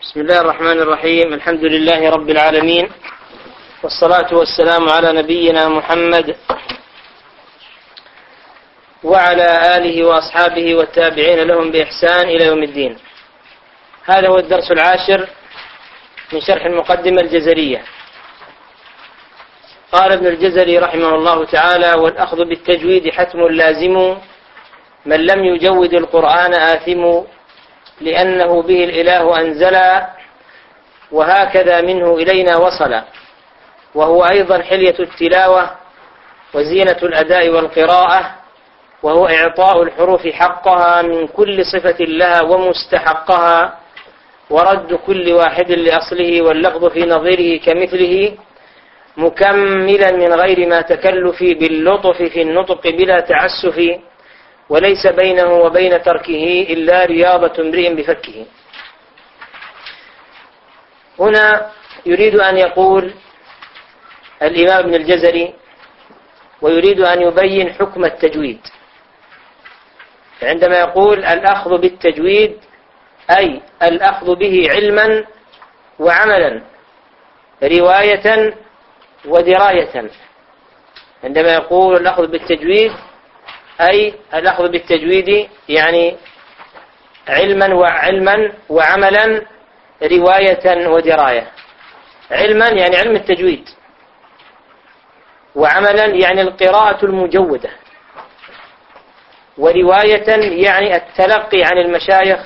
بسم الله الرحمن الرحيم. الحمد لله رب العالمين. والصلاة والسلام على نبينا محمد وعلى آله وأصحابه والتابعين لهم بإحسان إلى يوم الدين. هذا هو الدرس العاشر من شرح المقدمة الجزرية. قال ابن الجزري رحمه الله تعالى والأخذ بالتجويد حتم لازم من لم يجود القرآن آثم لأنه به الإله أنزل وهكذا منه إلينا وصل وهو أيضا حلية التلاوة وزينة الأداء والقراءة وهو إعطاء الحروف حقها من كل صفة لها ومستحقها ورد كل واحد لأصله واللفظ في نظيره كمثله مكملا من غير ما تكلف باللطف في النطق بلا تعسف وليس بينه وبين تركه إلا رياضة امرئ بفكه. هنا يريد أن يقول الإمام ابن الجزري ويريد أن يبين حكم التجويد. عندما يقول الأخذ بالتجويد أي الأخذ به علما وعملا رواية ودراية. عندما يقول الأخذ بالتجويد أي الأخذ بالتجويد يعني علما وعلما وعملا رواية ودراية. علما يعني علم التجويد. وعملا يعني القراءة المجودة. ورواية يعني التلقي عن المشايخ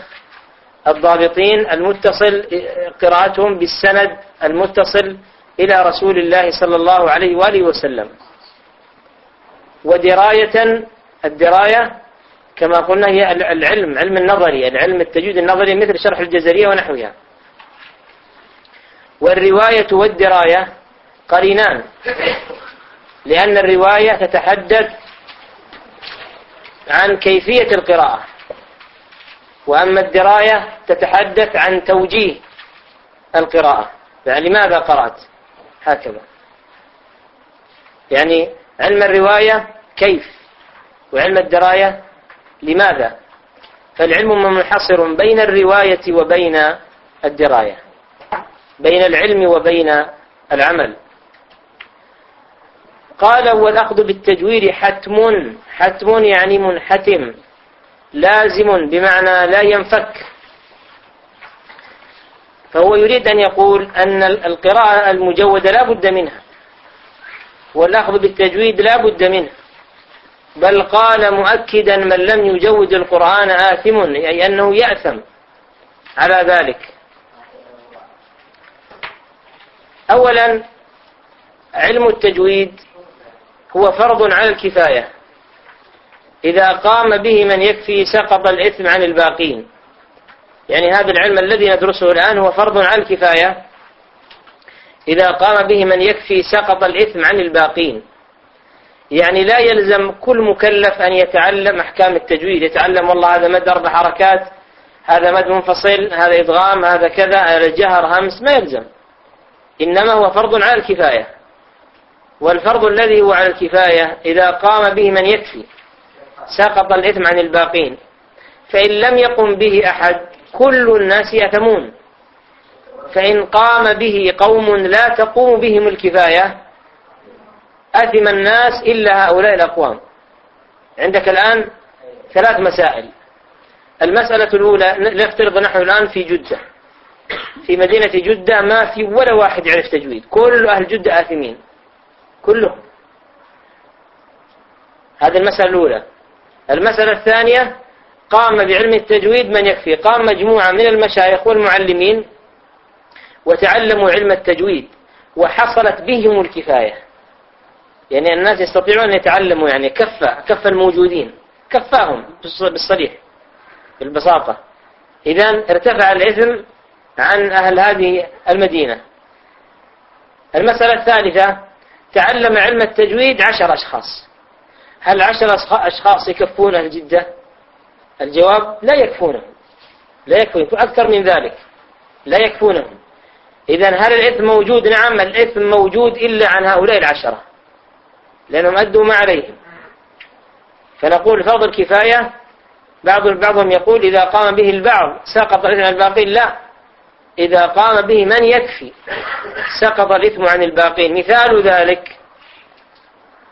الضابطين المتصل قراءتهم بالسند المتصل إلى رسول الله صلى الله عليه وآله وسلم. ودراية الدراية كما قلنا هي العلم علم النظري العلم التجويد النظري مثل شرح الجزرية ونحوها. والرواية والدراية قرينان لأن الرواية تتحدث عن كيفية القراءة وأما الدراية تتحدث عن توجيه القراءة. يعني لماذا قرأت؟ هكذا. يعني علم الرواية كيف؟ وعلم الدراية لماذا؟ فالعلم منحصر بين الرواية وبين الدراية بين العلم وبين العمل. قال والأخذ بالتجويد حتم حتم يعني منحتم لازم بمعنى لا ينفك. فهو يريد أن يقول أن القراءة المجودة لا بد منها والأخذ بالتجويد لا بد منه. بل قال مؤكدا من لم يجود القرآن آثم أي أنه يأثم. على ذلك. أولا علم التجويد هو فرض على الكفاية. إذا قام به من يكفي سقط الإثم عن الباقين. يعني هذا العلم الذي ندرسه الآن هو فرض على الكفاية. إذا قام به من يكفي سقط الإثم عن الباقين. يعني لا يلزم كل مكلف أن يتعلم أحكام التجويد يتعلم والله هذا مد أربع حركات هذا مد منفصل هذا إدغام هذا كذا هذا جهر همس ما يلزم. إنما هو فرض على الكفاية. والفرض الذي هو على الكفاية إذا قام به من يكفي سقط الإثم عن الباقين. فإن لم يقم به أحد كل الناس يأثمون. فإن قام به قوم لا تقوم بهم الكفاية أثم الناس إلا هؤلاء الأقوام. عندك الآن ثلاث مسائل. المسألة الأولى نفترض نحن الآن في جدة. في مدينة جدة ما في ولا واحد يعرف تجويد. كل أهل جدة آثمين. كلهم. هذه المسألة الأولى. المسألة الثانية قام بعلم التجويد من يكفي؟ قام مجموعة من المشايخ والمعلمين وتعلموا علم التجويد وحصلت بهم الكفاية. يعني الناس يستطيعون أن يتعلموا يعني كفى كفى الموجودين كفاهم بالصريح بالبساطة. إذا ارتفع الإثم عن أهل هذه المدينة. المسألة الثالثة تعلم علم التجويد عشر أشخاص. هل عشر أشخاص يكفون أهل جدة الجواب لا يكفونهم لا يكفون أكثر من ذلك. لا يكفونهم إذا هل الإثم موجود؟ نعم الإثم موجود إلا عن هؤلاء العشرة. لأنهم أدوا ما عليهم. فنقول فرض الكفاية بعض بعضهم يقول إذا قام به البعض سقط الإثم الباقين لا. إذا قام به من يكفي سقط الإثم عن الباقين. مثال ذلك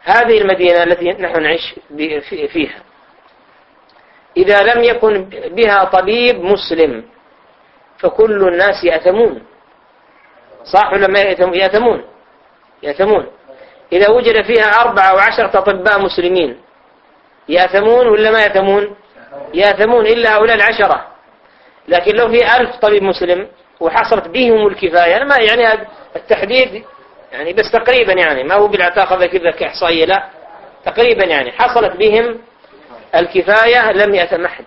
هذه المدينة التي نحن نعيش فيها. إذا لم يكن بها طبيب مسلم فكل الناس يأثمون صح ولا ما يأثمون يأثمون إذا وجد فيها أربعة أو عشرة أطباء مسلمين يأثمون ولا ما يأثمون؟ يأثمون إلا هؤلاء العشرة. لكن لو في ألف طبيب مسلم وحصلت بهم الكفاية ما يعني التحديد يعني بس تقريبا يعني ما هو بالعتاقة كذا كإحصائية لا. تقريبا يعني حصلت بهم الكفاية لم يأثم أحد.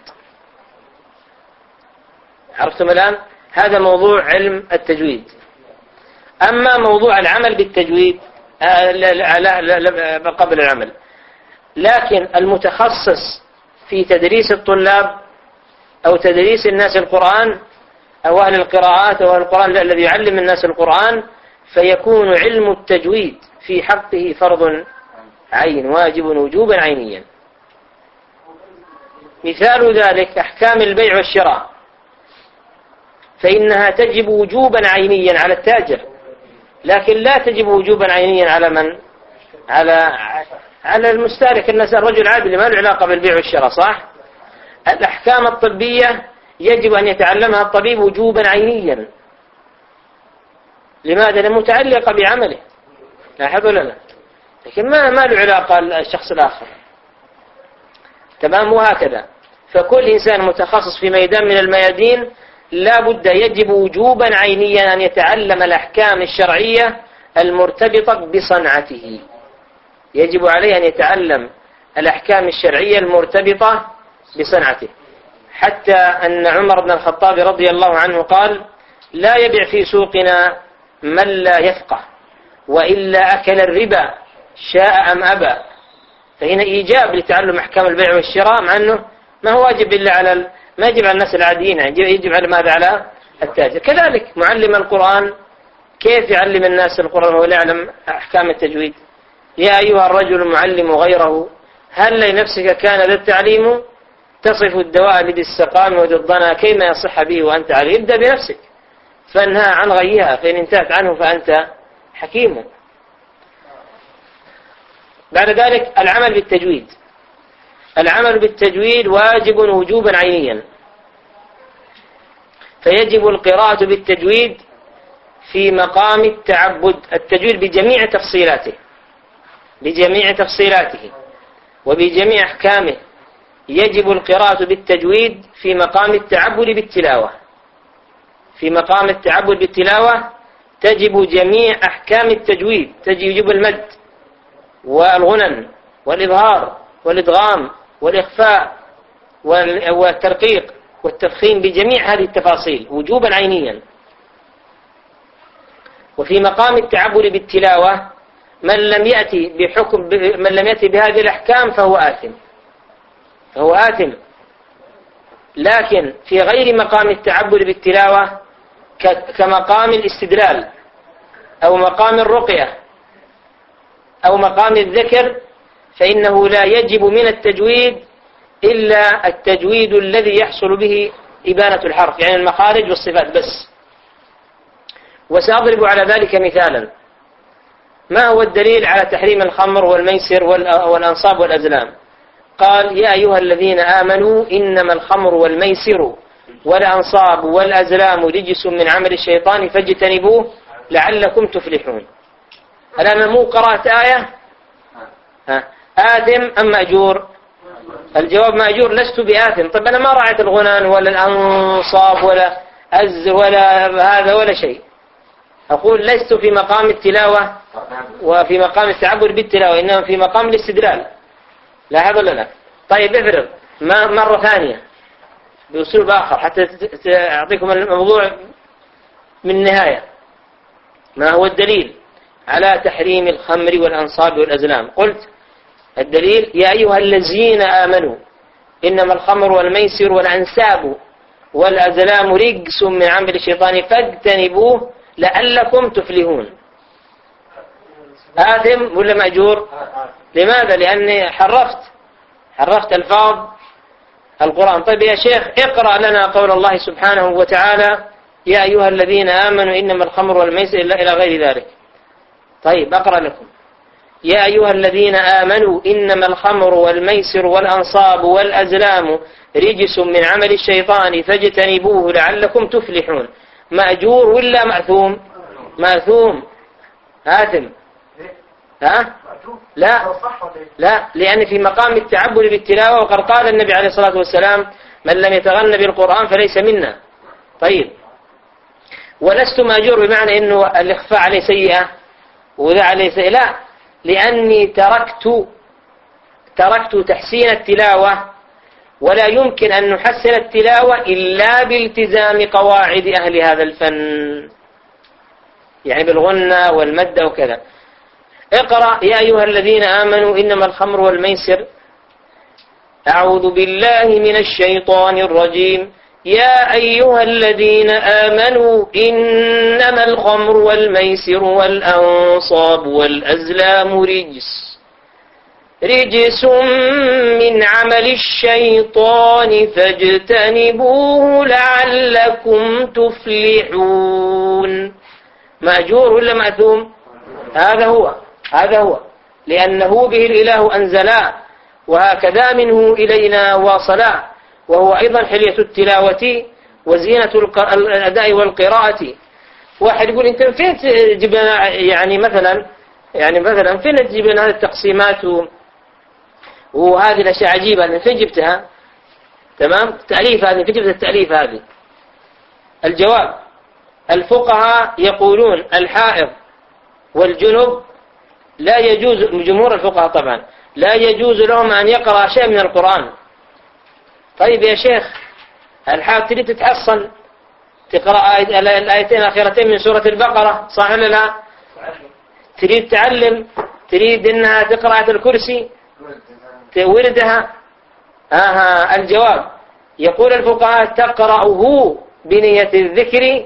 عرفتم الآن؟ هذا موضوع علم التجويد. أما موضوع العمل بالتجويد آه، قبل العمل. لكن المتخصص في تدريس الطلاب أو تدريس الناس القرآن أو أهل القراءات أو أهل القرآن الذي يعلم الناس القرآن فيكون علم التجويد في حقه فرض عين واجب وجوبا عينيا. مثال ذلك أحكام البيع والشراء. فإنها تجب وجوبا عينيا على التاجر. لكن لا تجب وجوبا عينيا على من؟ على على المستهلك. الناس الرجل عادي ما له علاقة بالبيع والشراء صح؟ الأحكام الطبية يجب أن يتعلمها الطبيب وجوبا عينيا. لماذا؟ لأنها متعلقة بعمله. لاحظوا لا؟ لكن ما ما له علاقة الشخص الآخر. تمام؟ وهكذا. فكل إنسان متخصص في ميدان من الميادين لا بد يجب وجوبا عينيا أن يتعلم الأحكام الشرعية المرتبطة بصنعته. يجب عليه أن يتعلم الأحكام الشرعية المرتبطة بصنعته. حتى أن عمر بن الخطاب رضي الله عنه قال لا يبع في سوقنا من لا يفقه وإلا أكل الربا شاء أم أبى. فهنا إيجاب لتعلم أحكام البيع والشراء مع أنه ما هو واجب إلا على ما يجب على الناس العاديين يجب على ماذا؟ على التاجر كذلك معلم القرآن كيف يعلم الناس القرآن وهو لا يعلم أحكام التجويد؟ يا أيها الرجل المعلم غيره هل لنفسك كان ذا التعليم؟ تصف الدواء لدي السقام وضدنا كيما يصح به وأنت عليه. ابدأ بنفسك. فانهى عن غيها فإن انتهت عنه فأنت حكيم. بعد ذلك العمل بالتجويد. العمل بالتجويد واجب وجوبا عينيا. فيجب القراءة بالتجويد في مقام التعبد التجويد بجميع تفصيلاته بجميع تفصيلاته وبجميع أحكامه. يجب القراءة بالتجويد في مقام التعبد بالتلاوة. في مقام التعبد بالتلاوة تجب جميع أحكام التجويد تجب المد والغنن والإظهار والإدغام والإخفاء والترقيق والتفخيم بجميع هذه التفاصيل وجوبا عينيا. وفي مقام التعبد بالتلاوة من لم يأتي بحكم من لم يأتي بهذه الأحكام فهو آثم. فهو آثم. لكن في غير مقام التعبد بالتلاوة كمقام الاستدلال أو مقام الرقية أو مقام الذكر فإنه لا يجب من التجويد إلا التجويد الذي يحصل به إبانة الحرف يعني المخارج والصفات بس. وسأضرب على ذلك مثالا. ما هو الدليل على تحريم الخمر والميسر والأنصاب والأزلام؟ قال يا أيها الذين آمنوا إنما الخمر والميسر والأنصاب والأزلام رجس من عمل الشيطان فاجتنبوه لعلكم تفلحون. الآن مو قرأت آية؟ ها. آثم أم مأجور؟ الجواب مأجور لست بآثم طيب أنا ما رأيت الغنان ولا الأنصاب ولا أز ولا هذا ولا شيء. أقول لست في مقام التلاوة وفي مقام التعبد بالتلاوة إنما في مقام الاستدلال. لا هذا ولا لا؟ طيب افرض مرة ثانية بأسلوب آخر حتى أعطيكم الموضوع من النهاية. ما هو الدليل على تحريم الخمر والأنصاب والأزلام؟ قلت الدليل يا أيها الذين آمنوا إنما الخمر والميسر والأنساب والأزلام رجس من عمل الشيطان فاجتنبوه لعلكم تفلحون. آثم ولا مأجور؟ لماذا؟ لأني حرفت حرفت ألفاظ القرآن. طيب يا شيخ اقرأ لنا قول الله سبحانه وتعالى يا أيها الذين آمنوا إنما الخمر والميسر إلى غير ذلك. طيب أقرأ لكم. يا أيها الذين آمنوا إنما الخمر والميسر والأنصاب والأزلام رجس من عمل الشيطان فاجتنبوه لعلكم تفلحون. مأجور ولا مأثوم؟ مأثوم. آثم. ها؟ لا. لا لأن في مقام التعبد بالتلاوة وقد قال النبي عليه الصلاة والسلام من لم يتغنى بالقرآن فليس منا. طيب. ولست مأجور بمعنى أنه الإخفاء عليه سيئة وذا عليه سيئة لا. لأني تركت تركت تحسين التلاوة ولا يمكن أن نحسن التلاوة إلا بالتزام قواعد أهل هذا الفن. يعني بالغنى والمد وكذا. اقرأ يا أيها الذين آمنوا إنما الخمر والميسر. أعوذ بالله من الشيطان الرجيم. يا أيها الذين آمنوا إنما الخمر والميسر والأنصاب والأزلام رجس. رجس من عمل الشيطان فاجتنبوه لعلكم تفلحون. مأجور ولا مأثوم هذا هو هذا هو. لأنه به الإله أنزلا وهكذا منه إلينا واصلا. وهو أيضا حلية التلاوة وزينة الأداء والقراءة. واحد يقول أنت فين تجيب يعني مثلا يعني مثلا فين تجيب هذه التقسيمات وهذه الأشياء عجيبة؟ من فين جبتها؟ تمام؟ التأليف هذه. فين جبت التأليف هذه؟ الجواب. الفقهاء يقولون الحائض والجنب لا يجوز جمهور الفقهاء طبعا لا يجوز لهم أن يقرأ شيء من القرآن. طيب يا شيخ الحائض تريد تتحصن تقرأ الآيتين الأخيرتين من سورة البقرة؟ صح ولا لا؟ تريد تعلم؟ تريد أنها تقرأ الكرسي؟ وردها؟ آها الجواب. يقول الفقهاء تقرأه بنية الذكر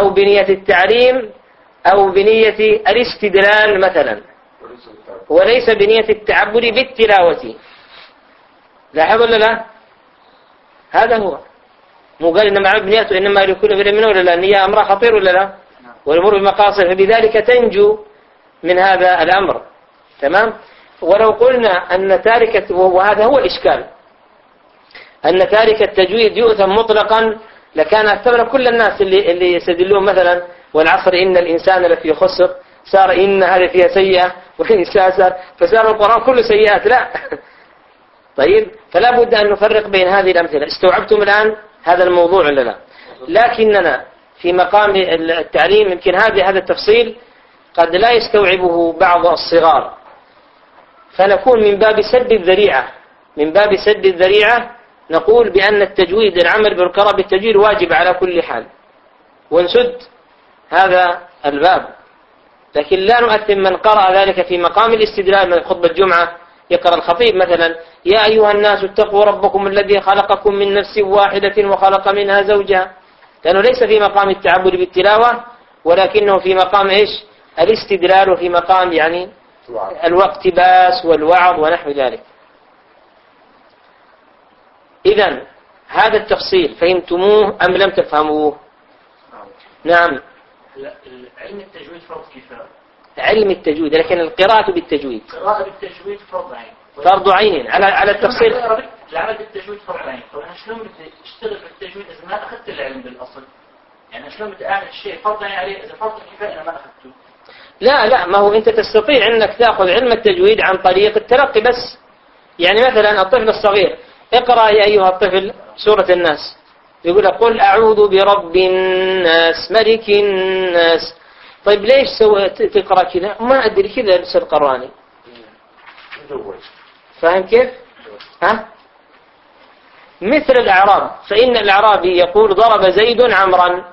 أو بنية التعليم أو بنية الاستدلال مثلا. وليس بنية التعبد بالتلاوة. لاحظ ولا لا؟ هذا هو. مو قال إنما بنيته إنما لكل امرئ منه ولا لا؟ النية أمر خطير ولا لا؟ والأمور بمقاصد فبذلك تنجو من هذا الأمر. تمام؟ ولو قلنا أن تارك وهذا هو الإشكال. أن تارك التجويد يؤثم مطلقا لكان أكثر كل الناس اللي اللي يستدلون مثلا والعصر إن الإنسان لفي خسر صار إن هذه فيها سيئة والإنسان صار فصار القرآن كله سيئات. لا. طيب؟ فلا بد أن نفرق بين هذه الأمثلة. استوعبتم الآن هذا الموضوع ولا لا؟ لكننا في مقام التعليم يمكن هذه هذا التفصيل قد لا يستوعبه بعض الصغار. فنكون من باب سد الذريعة. من باب سد الذريعة نقول بأن التجويد العمل بالقراءة بالتجويد واجب على كل حال. ونسد هذا الباب. لكن لا نؤثم من قرأ ذلك في مقام الاستدلال من خطبة الجمعة يقرأ الخطيب مثلا يا أيها الناس اتقوا ربكم الذي خلقكم من نفس واحدة وخلق منها زوجها. لأنه ليس في مقام التعبد بالتلاوة ولكنه في مقام إيش؟ الاستدلال وفي مقام يعني الاقتباس والوعظ ونحو ذلك. إذا هذا التفصيل فهمتموه أم لم تفهموه؟ نعم. علم التجويد فرض كفاية. علم التجويد لكن القراءة بالتجويد. قراءة بالتجويد فرض عين. فرض عين. على على التفصيل. العمل بالتجويد فرض عين. طب أنا شلون بدي أشتغل بالتجويد إذا ما أخذت العلم بالأصل؟ يعني شلون بدي أعمل شيء فرض عين عليه؟ إذا فرض الكفايه أنا ما أخذته. لا لا ما هو أنت تستطيع أنك تأخذ علم التجويد عن طريق التلقي بس. يعني مثلا الطفل الصغير اقرأ يا أيها الطفل سورة الناس. يقول قل أعوذ برب الناس ملك الناس. طيب ليش سوى تقرأ كذا؟ ما أدري كذا بس القرآني. فاهم كيف؟ ها؟ مثل الأعراب. فإن الاعرابي يقول ضرب زيد عمرا.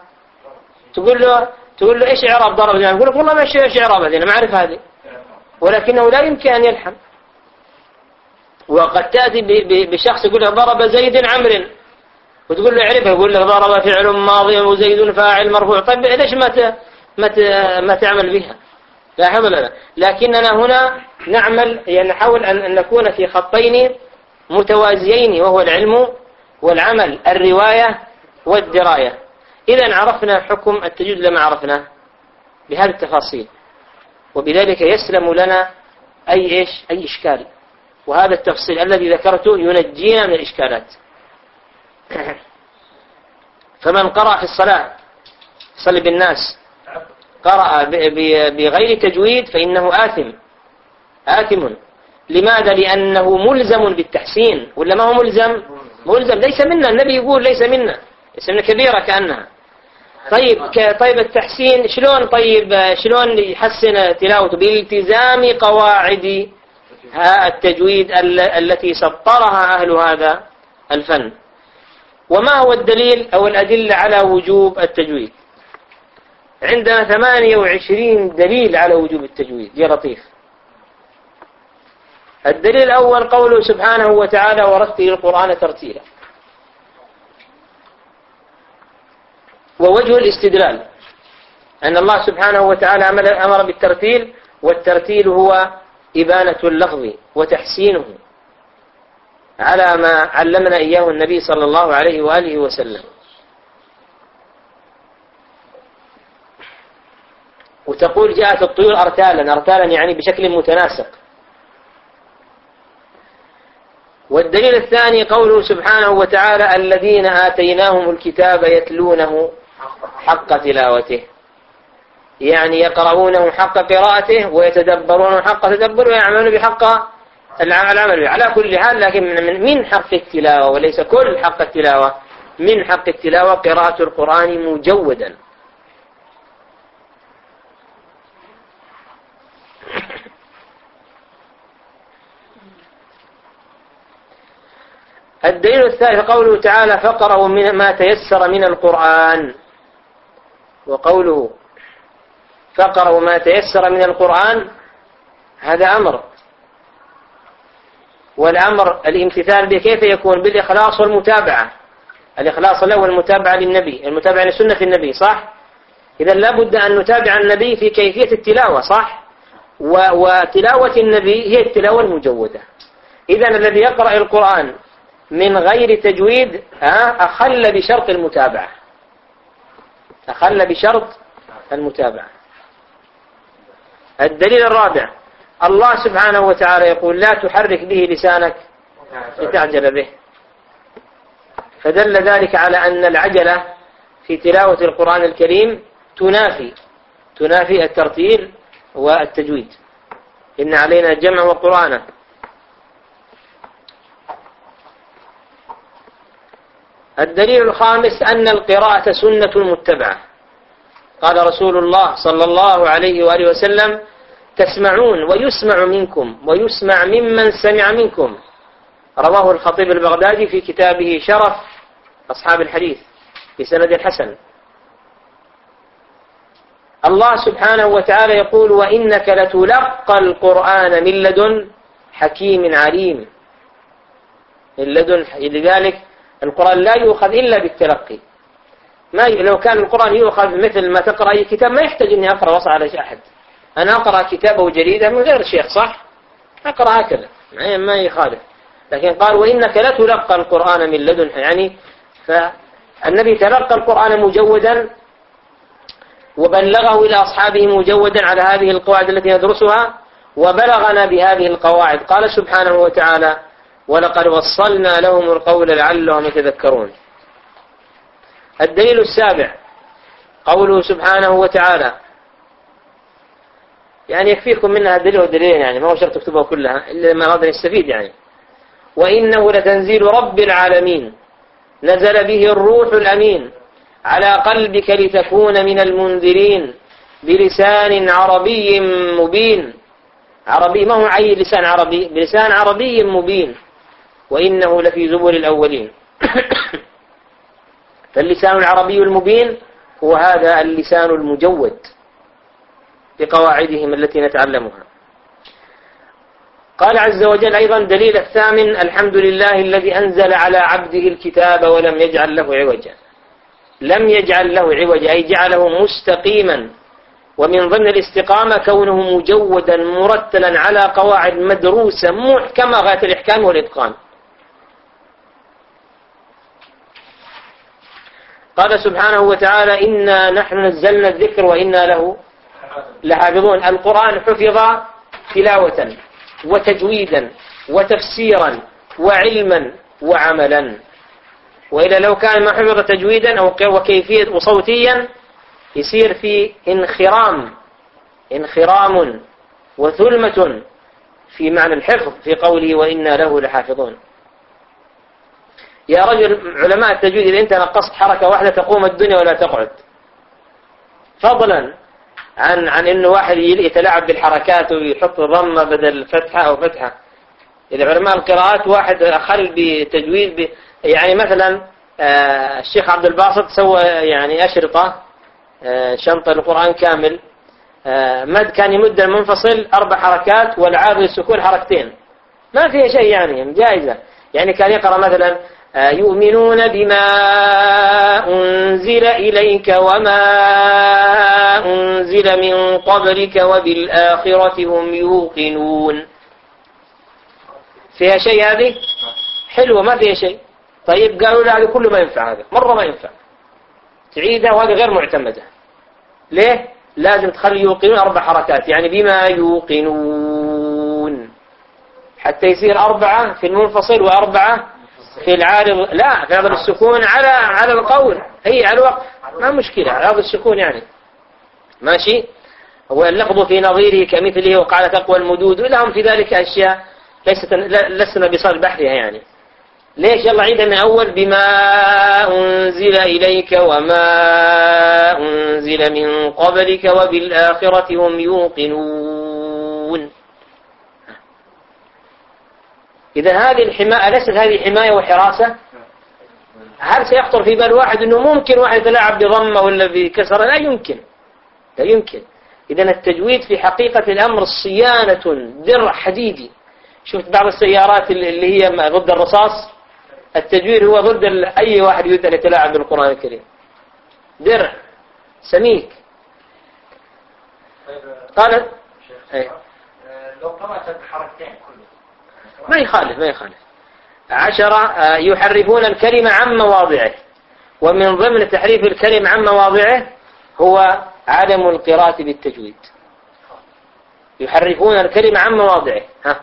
تقول له تقول له إيش إعراب ضرب زيد يقول لك والله ما إيش إعراب هذه؟ أنا ما أعرف هذه. ولكنه لا يمكن أن يلحم. وقد تأتي بشخص يقول له ضرب زيد عمرو وتقول له اعرفها يقول لك ضرب فعل ماضي وزيد فاعل مرفوع. طيب ليش ما ما تعمل بها. لا. حول ولا لكننا هنا نعمل يعني نحاول أن نكون في خطين متوازيين وهو العلم والعمل الرواية والدراية. إذا عرفنا حكم التجويد لما عرفناه بهذه التفاصيل. وبذلك يسلم لنا أي إيش؟ أي إشكال. وهذا التفصيل الذي ذكرته ينجينا من الإشكالات. فمن قرأ في الصلاة صلي بالناس قرأ بغير تجويد فإنه آثم. آثم. لماذا؟ لأنه ملزم بالتحسين. ولا ما هو ملزم؟ ملزم. ليس منا. النبي يقول ليس منا. ليس منا. كبيرة كأنها. طيب طيب التحسين شلون؟ طيب شلون يحسن تلاوته؟ بإلتزام قواعد التجويد التي سطرها أهل هذا الفن. وما هو الدليل أو الأدلة على وجوب التجويد؟ عندنا 28 دليل على وجوب التجويد يا لطيف. الدليل الأول قوله سبحانه وتعالى ورتل القرآن ترتيلا. ووجه الاستدلال. أن الله سبحانه وتعالى أمر بالترتيل والترتيل هو إبانة اللفظ وتحسينه على ما علمنا إياه النبي صلى الله عليه وآله وسلم. وتقول جاءت الطيور أرتالا أرتالا يعني بشكل متناسق. والدليل الثاني قوله سبحانه وتعالى الذين آتيناهم الكتاب يتلونه حق تلاوته. يعني يقرؤونه حق قراءته ويتدبرونه حق تدبره ويعملون بحق العمل على كل حال لكن من, حق التلاوة؟ وليس كل حق التلاوة. من حق التلاوة قراءة القرآن مجودا. الدليل الثالث قوله تعالى فقرأوا ما تيسر من القرآن. وقوله فقرأوا ما تيسر من القرآن هذا أمر. والأمر الامتثال به كيف يكون؟ بالإخلاص والمتابعة. الإخلاص له والمتابعة للنبي المتابعة لسنة النبي صح؟ إذا لابد أن نتابع النبي في كيفية التلاوة صح؟ وتلاوة النبي هي التلاوة المجودة. إذا الذي يقرأ القرآن من غير تجويد أخل بشرط المتابعة. أخل بشرط المتابعة. الدليل الرابع الله سبحانه وتعالى يقول لا تحرك به لسانك لتعجل به. فدل ذلك على أن العجلة في تلاوة القرآن الكريم تنافي تنافي الترتيل والتجويد. إن علينا الجمع والقرآن الدليل الخامس أن القراءة سنة متبعة. قال رسول الله صلى الله عليه وآله وسلم تسمعون ويسمع منكم ويسمع ممن سمع منكم. رواه الخطيب البغدادي في كتابه شرف أصحاب الحديث بسند حسن. الله سبحانه وتعالى يقول وإنك لتلقى القرآن من لدن حكيم عليم. من لدن لذلك القرآن لا يؤخذ إلا بالتلقي. ما لو كان القرآن يؤخذ مثل ما تقرأ أي كتاب ما يحتاج إني أقرأ وصل على أحد. أنا أقرأ كتابه جريدة من غير شيخ صح؟ أقرأ هكذا ما يخالف. لكن قال وإنك لا تلقى القرآن من لدن يعني فالنبي تلقى القرآن مجودا وبلغه إلى أصحابه مجودا على هذه القواعد التي ندرسها وبلغنا بهذه القواعد. قال سبحانه وتعالى ولقد وصلنا لهم القول لعلهم يتذكرون. الدليل السابع قوله سبحانه وتعالى. يعني يكفيكم منها دليل ودليل يعني ما هو شرط تكتبها كلها إلا ما أراد يستفيد يعني. وإنه لتنزيل رب العالمين. نزل به الروح الأمين. على قلبك لتكون من المنذرين. بلسان عربي مبين. عربي ما هو عي لسان عربي؟ بلسان عربي مبين. وإنه لفي زبر الأولين. فاللسان العربي المبين هو هذا اللسان المجود بقواعدهم التي نتعلمها. قال عز وجل أيضا دليل الثامن الحمد لله الذي أنزل على عبده الكتاب ولم يجعل له عوجا. لم يجعل له عوجا أي جعله مستقيما. ومن ضمن الاستقامة كونه مجودا مرتلا على قواعد مدروسة محكمة غاية الإحكام والإتقان. قال سبحانه وتعالى إنا نحن نزلنا الذكر وإنا له لحافظون. القرآن حفظ تلاوة وتجويدا وتفسيرا وعلما وعملا. وإلا لو كان ما حفظ تجويدا أو وكيفية وصوتيا يصير في انخرام انخرام وثلمة في معنى الحفظ في قوله وإنا له لحافظون. يا رجل علماء التجويد إذا أنت نقصت حركة واحدة تقوم الدنيا ولا تقعد. فضلا عن عن إنه واحد يتلاعب بالحركات ويحط ضمة بدل فتحة أو فتحة. إذا علماء القراءات واحد اخل بتجويد يعني مثلا آه، الشيخ عبد الباسط سوى يعني أشرطة آه، شنطة القرآن كامل. آه، مد كان يمد المنفصل أربع حركات والعارض السكون حركتين. ما فيها شيء يعني جائزة. يعني كان يقرأ مثلا يؤمنون بما أنزل إليك وما أنزل من قبلك وبالآخرة هم يوقنون. فيها شيء هذه؟ حلوة ما فيها شيء. طيب قالوا لا هذا كله ما ينفع هذا مرة ما ينفع. تعيدها وهذه غير معتمدة. ليه؟ لازم تخلي يوقنون أربع حركات يعني بما يوقنون. حتى يصير أربعة في المنفصل وأربعة في العارض لا في عرض السكون على على القول. هي على الوقف ما مشكلة عرض السكون يعني. ماشي؟ واللفظ في نظيره كمثله وقال تقوى المدود. ولهم في ذلك أشياء ليست لسنا بصال بحرها يعني. ليش؟ يلا عيدها من أول بما أنزل إليك وما أنزل من قبلك وبالآخرة هم يوقنون. إذا هذه الحماية ليست هذه حماية وحراسة؟ هل سيخطر في بال واحد أنه ممكن واحد يتلاعب بضمة ولا بكسرة لا يمكن. لا يمكن. إذا التجويد في حقيقة الأمر صيانة درع حديدي. شفت بعض السيارات اللي هي ضد الرصاص؟ التجويد هو ضد أي واحد يريد أن يتلاعب بالقرآن الكريم. درع سميك. قال إيه. لو قرأت حركتين ما يخالف ما يخالف. عشرة آه، يحرفون الكلمة عن مواضعه. ومن ضمن تحريف الكلم عن مواضعه هو عدم القراءة بالتجويد. يحرفون الكلمة عن مواضعه. ها.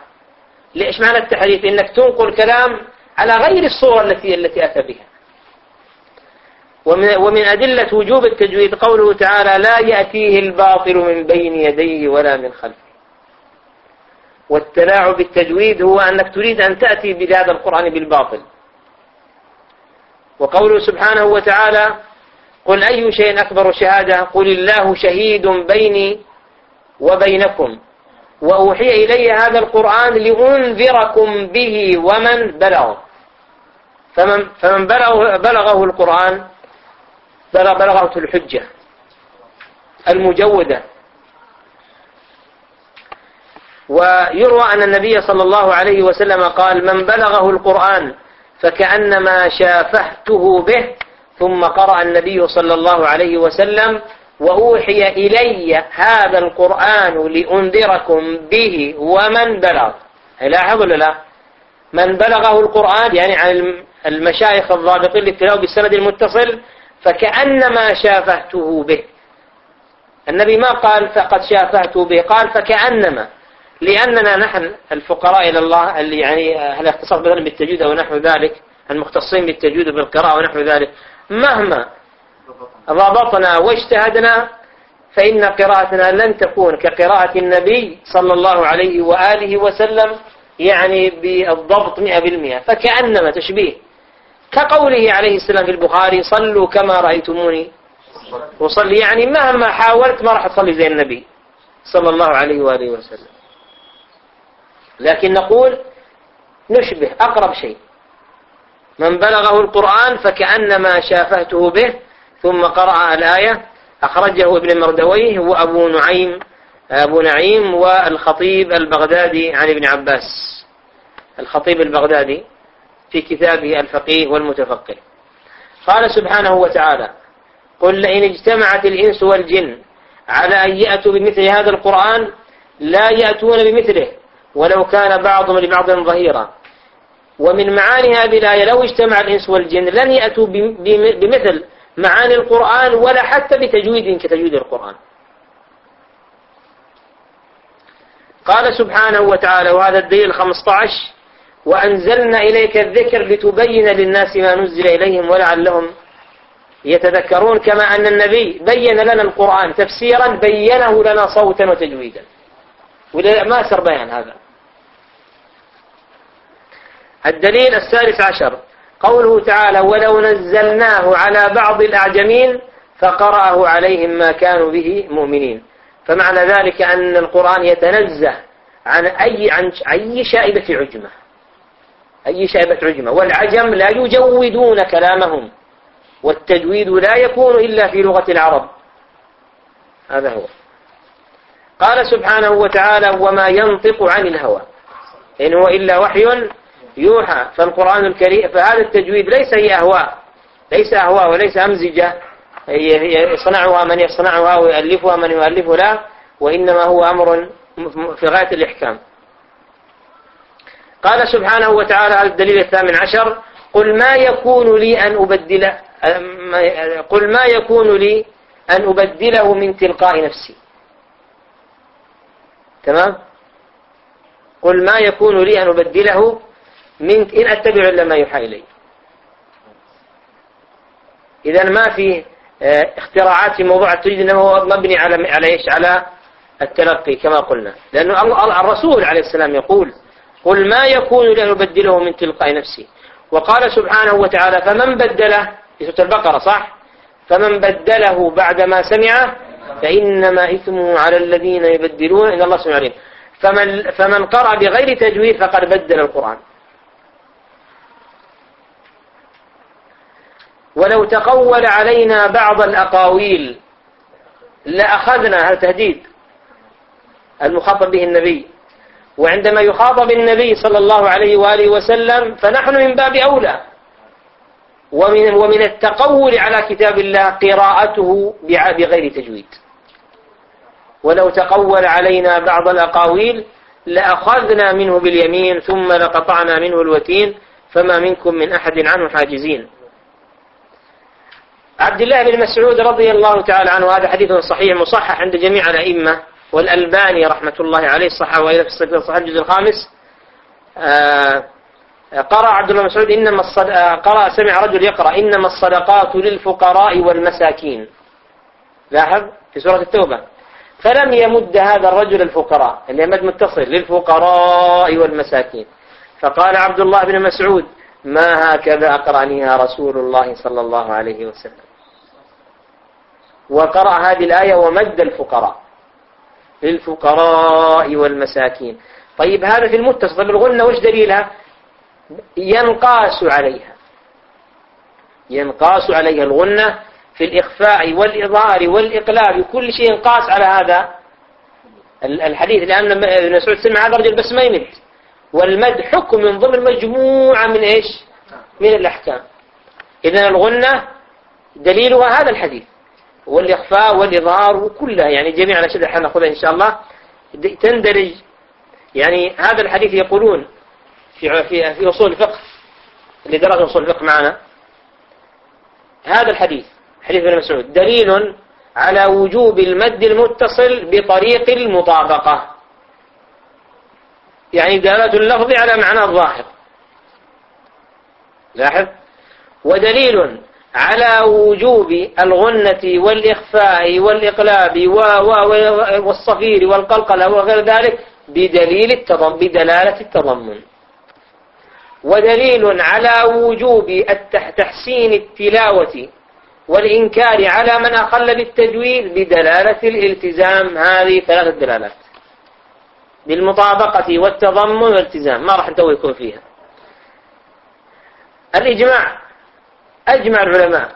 ليش معنى التحريف؟ إنك تنقل كلام على غير الصورة التي التي أتى بها. ومن, ومن أدلة وجوب التجويد قوله تعالى لا يأتيه الباطل من بين يديه ولا من خلفه. والتلاعب بالتجويد هو أنك تريد أن تأتي بهذا القرآن بالباطل. وقوله سبحانه وتعالى قل أي شيء أكبر شهادة قل الله شهيد بيني وبينكم. وأوحي إلي هذا القرآن لأنذركم به ومن بلغ. فمن, فمن بلغه, بلغه القرآن بلغته الحجة المجودة. ويروى أن النبي صلى الله عليه وسلم قال من بلغه القرآن فكأنما شافهته به ثم قرأ النبي صلى الله عليه وسلم وأوحي إلي هذا القرآن لأنذركم به ومن بلغ. لاحظ ولا لا؟ من بلغه القرآن يعني عن المشايخ الضابطين للتلاوة بالسند المتصل فكأنما شافهته به. النبي ما قال فقد شافهته به قال فكأنما. لأننا نحن الفقراء إلى الله اللي يعني هل اختصاص مثلا بالتجويد أو نحو ذلك؟ المختصين بالتجويد وبالقراءة ونحو ذلك. مهما ضبطنا واجتهدنا فإن قراءتنا لن تكون كقراءة النبي صلى الله عليه وآله وسلم يعني بالضبط مئة بالمئة. فكأنما تشبيه. كقوله عليه السلام في البخاري صلوا كما رأيتموني وصلي يعني مهما حاولت ما راح تصلي زي النبي صلى الله عليه وآله وسلم. لكن نقول نشبه أقرب شيء. من بلغه القرآن فكأنما شافهته به ثم قرأ الآية أخرجه ابن مردويه وأبو نعيم أبو نعيم والخطيب البغدادي عن ابن عباس. الخطيب البغدادي في كتابه الفقيه والمتفقه. قال سبحانه وتعالى قل لئن اجتمعت الإنس والجن على أن يأتوا بمثل هذا القرآن لا يأتون بمثله. ولو كان بعضهم لبعض ظهيرا. ومن معاني هذه الآية لو اجتمع الإنس والجن لن يأتوا بمثل معاني القرآن ولا حتى بتجويد كتجويد القرآن. قال سبحانه وتعالى وهذا الدليل 15 وأنزلنا إليك الذكر لتبين للناس ما نزل إليهم ولعلهم يتذكرون كما أن النبي بين لنا القرآن تفسيرا بينه لنا صوتا وتجويدا. ما سر بيان هذا. الدليل الثالث عشر. قوله تعالى ولو نزلناه على بعض الأعجمين فقرأه عليهم ما كانوا به مؤمنين. فمعنى ذلك أن القرآن يتنزه عن أي عن أي شائبة عجمة. أي شائبة عجمة. والعجم لا يجودون كلامهم والتجويد لا يكون إلا في لغة العرب. هذا هو. قال سبحانه وتعالى وما ينطق عن الهوى. إن هو إلا وحي يوحى فالقرآن الكريم فهذا التجويد ليس هي أهواء ليس أهواء وليس أمزجة. يصنعها من يصنعها ويؤلفها من يؤلف لا وإنما هو أمر في غاية الإحكام. قال سبحانه وتعالى الدليل الثامن عشر قل ما يكون لي أن أبدل قل ما يكون لي أن أبدله من تلقاء نفسي. تمام؟ قل ما يكون لي أن أبدله من إن أتبع إلا ما يوحى إلي. إذا ما في آه، اختراعات في موضوع التجديد إنما هو مبني على على إيش؟ على التلقي كما قلنا. لأنه الرسول عليه السلام يقول قل ما يكون لي أن أبدله من تلقاء نفسي وقال سبحانه وتعالى فمن بدله في سورة البقرة صح؟ فمن بدله بعدما سمعه فإنما إثمه على الذين يبدلون إن الله سمع عليهم فمن, فمن قرأ بغير تجويد فقد بدل القرآن. ولو تقول علينا بعض الأقاويل لأخذنا هذا تهديد المخاطب به النبي. وعندما يخاطب النبي صلى الله عليه وآله وسلم فنحن من باب أولى. ومن, ومن التقول على كتاب الله قراءته بغير تجويد. ولو تقول علينا بعض الأقاويل لأخذنا منه باليمين ثم لقطعنا منه الوتين فما منكم من أحد عنه حاجزين. عبد الله بن مسعود رضي الله تعالى عنه هذا حديث صحيح مصحح عند جميع الأئمة والألباني رحمة الله عليه صحح وإلى في الصحيح الجزء الخامس. آه قرأ عبد الله مسعود إنما آه، قرأ سمع رجل يقرأ إنما الصدقات للفقراء والمساكين. لاحظ؟ في سورة التوبة. فلم يمد هذا الرجل الفقراء اللي يمد متصل للفقراء والمساكين. فقال عبد الله بن مسعود ما هكذا أقرأنيها رسول الله صلى الله عليه وسلم؟ وقرأ هذه الآية ومد الفقراء للفقراء والمساكين. طيب هذا في المتصل طيب الغنة وش دليلها؟ ينقاس عليها. ينقاس عليها الغنة في الإخفاء والإظهار والإقلاب كل شيء ينقاس على هذا الحديث لأن ابن مسعود سمع هذا الرجل بس ما يمد. والمد حكم من ضمن مجموعة من إيش؟ من الأحكام. إذا الغنة دليلها هذا الحديث. والإخفاء والإظهار وكلها يعني جميع الأشياء اللي نأخذها إن شاء الله تندرج. يعني هذا الحديث يقولون في في في أصول الفقه. اللي درس أصول الفقه معنا. هذا الحديث حديث ابن مسعود دليل على وجوب المد المتصل بطريق المطابقة. يعني دلالة اللفظ على معنى الظاهر. لاحظ؟ ودليل على وجوب الغنة والإخفاء والإقلاب والصفير والقلقلة وغير ذلك بدليل التضم بدلالة التضمن. ودليل على وجوب تحسين التلاوة والإنكار على من أقل بالتجويد بدلالة الالتزام. هذه ثلاثة دلالات. بالمطابقة والتضمن والالتزام. ما راح نتوه يكون فيها. الإجماع. أجمع العلماء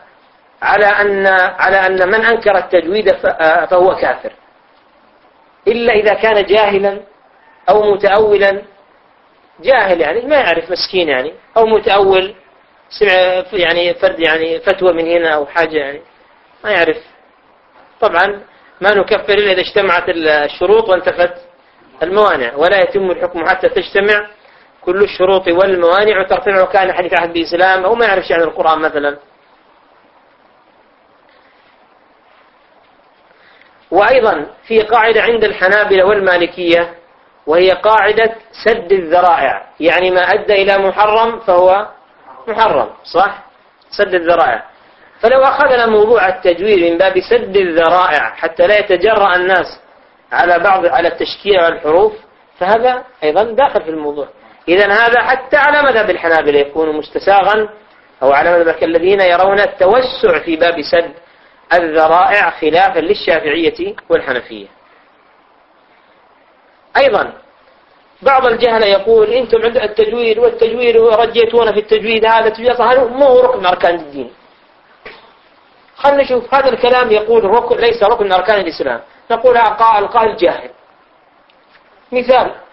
على أن على أن من أنكر التجويد فهو كافر. إلا إذا كان جاهلا أو متأولا. جاهل يعني ما يعرف مسكين يعني أو متأول سمع يعني فرد يعني فتوى من هنا أو حاجة يعني ما يعرف. طبعا ما نكفر إلا إذا اجتمعت الشروط وانتفت الموانع ولا يتم الحكم حتى تجتمع كل الشروط والموانع وترفيع كان حديث عهد بإسلام أو ما يعرف شيء عن القرآن مثلا. وأيضا في قاعدة عند الحنابلة والمالكية وهي قاعدة سد الذرائع. يعني ما أدى إلى محرم فهو محرم صح؟ سد الذرائع. فلو أخذنا موضوع التجوير من باب سد الذرائع حتى لا يتجرأ الناس على بعض على التشكيل والحروف فهذا أيضا داخل في الموضوع. إذا هذا حتى على مذهب الحنابلة يكون مستساغا أو على مذهب الذين يرون التوسع في باب سد الذرائع خلافا للشافعية والحنفية. أيضا بعض الجهلة يقول أنتم عند التجويد والتجويد ورجيتونا في التجويد هذا التجويد هذا مو ركن من أركان الدين. خلنا نشوف هذا الكلام يقول ركن ليس ركن من أركان الإسلام. نقول القائل جاهل. مثال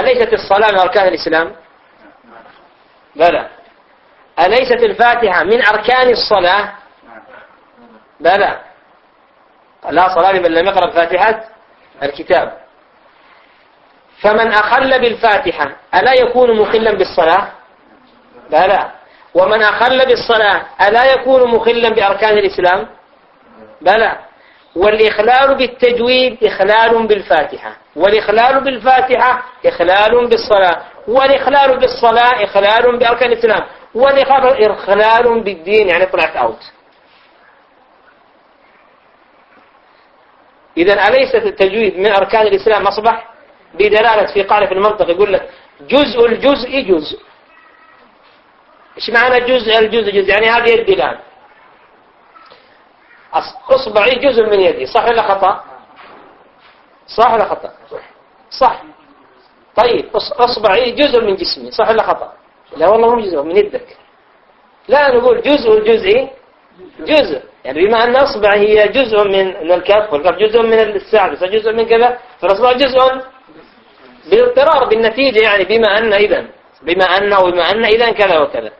أليست الصلاة من أركان الإسلام؟ بلى. أليست الفاتحة من أركان الصلاة؟ بلى. لا صلاة لمن لم يقرأ فاتحة الكتاب. فمن أخل بالفاتحة ألا يكون مخلا بالصلاة؟ بلى. ومن أخل بالصلاة ألا يكون مخلا بأركان الإسلام؟ بلى. والإخلال بالتجويد إخلال بالفاتحة والإخلال بالفاتحة إخلال بالصلاة والإخلال بالصلاة إخلال بأركان الإسلام والإخلال إخلال بالدين يعني طلعت أوت إذا أليست التجويد من أركان الإسلام أصبح بدلالة في قاعدة في المنطق يقول لك جزء الجزء جزء. إيش معنى جزء الجزء جزء؟ يعني هذه يدي أصبعي جزء من يدي. صح ولا خطأ؟ صح ولا خطأ؟ صح. طيب أصبعي جزء من جسمي. صح ولا خطأ؟ لا والله مو جزء من يدك. لا نقول جزء الجزء جزء. يعني بما أن أصبع هي جزء من الكف والكف جزء من الساعد جزء من كذا فالأصبع جزء بالاضطرار بالنتيجة يعني بما أن إذا بما أن وبما أن إذا كذا وكذا.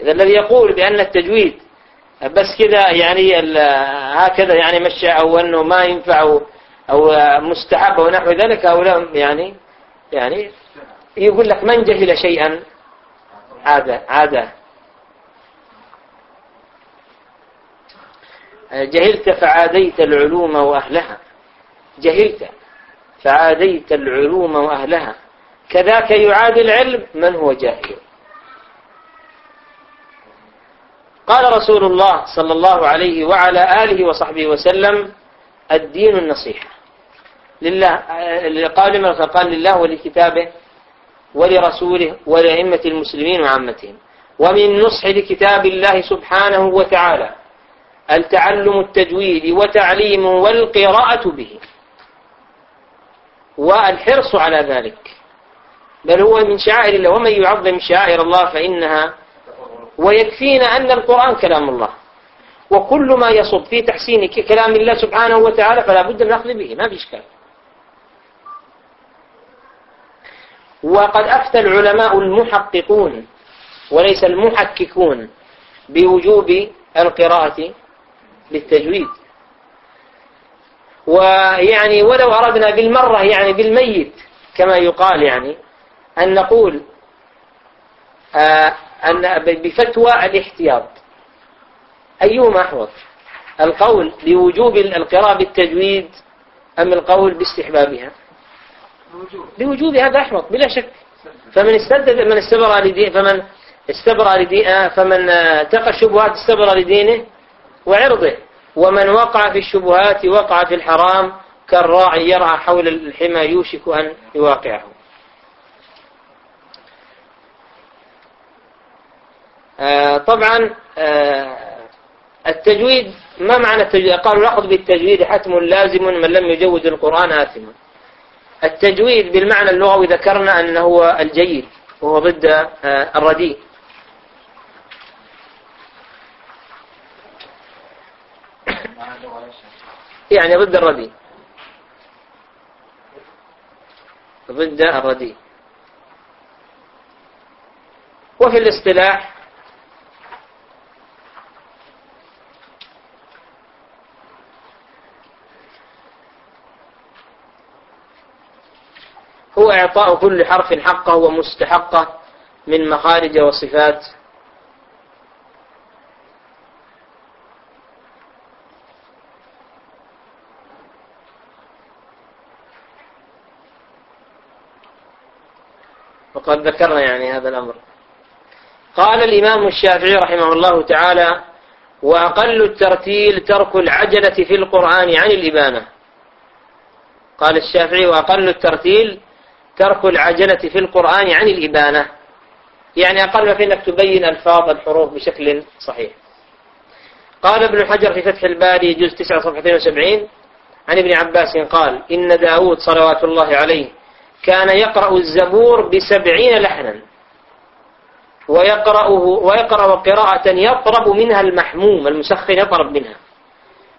إذا الذي يقول بأن التجويد بس كذا يعني هكذا يعني مشى أو أنه ما ينفع أو, أو مستحب أو نحو ذلك هؤلاء يعني يعني يقول لك من جهل شيئا؟ عاد عاد جهلت فعاديت العلوم وأهلها. جهلت فعاديت العلوم وأهلها. كذاك يعاد العلم من هو جاهل؟ قال رسول الله صلى الله عليه وعلى آله وصحبه وسلم الدين النصيحة. لله قال قال لله ولكتابه ولرسوله ولأئمة المسلمين وعامتهم. ومن نصح لكتاب الله سبحانه وتعالى التعلم التجويد وتعليمه والقراءة به. والحرص على ذلك. بل هو من شعائر الله ومن يعظم شعائر الله فإنها ويكفينا أن القرآن كلام الله. وكل ما يصب في تحسين كلام الله سبحانه وتعالى فلا بد من الأخذ به ما في إشكال. وقد أفتى العلماء المحققون وليس المحككون بوجوب القراءة بالتجويد ويعني ولو أردنا بالمرة يعني بالميت كما يقال يعني أن نقول آه أن بفتوى الاحتياط. أيهما أحوط؟ القول بوجوب القراءة بالتجويد أم القول باستحبابها؟ بوجوب هذا أحوط بلا شك. فمن استدد من استبرأ لدين فمن استبرأ لدين فمن تقى الشبهات استبرأ لدينه وعرضه. ومن وقع في الشبهات وقع في الحرام كالراعي يرعى حول الحمى يوشك أن يواقعه. آه، طبعا آه، التجويد ما معنى التجويد؟ قالوا الأخذ بالتجويد حتم لازم من لم يجود القرآن آثم. التجويد بالمعنى اللغوي ذكرنا أنه هو الجيد وهو ضد آه، الرديء. يعني ضد الرديء. ضد الرديء. وفي الاصطلاح وإعطاء كل حرف حقه ومستحقه من مخارج وصفات. وقد ذكرنا يعني هذا الأمر. قال الإمام الشافعي رحمه الله تعالى وأقل الترتيل ترك العجلة في القرآن عن الإبانة. قال الشافعي وأقل الترتيل ترك العجلة في القرآن عن الإبانة. يعني أقل ما في أنك تبين ألفاظ الحروف بشكل صحيح. قال ابن حجر في فتح الباري جزء 9 صفحة 72 عن ابن عباس قال إن داود صلوات الله عليه كان يقرأ الزبور بسبعين لحنا. ويقرأه ويقرأ قراءة يطرب منها المحموم المسخن يطرب منها.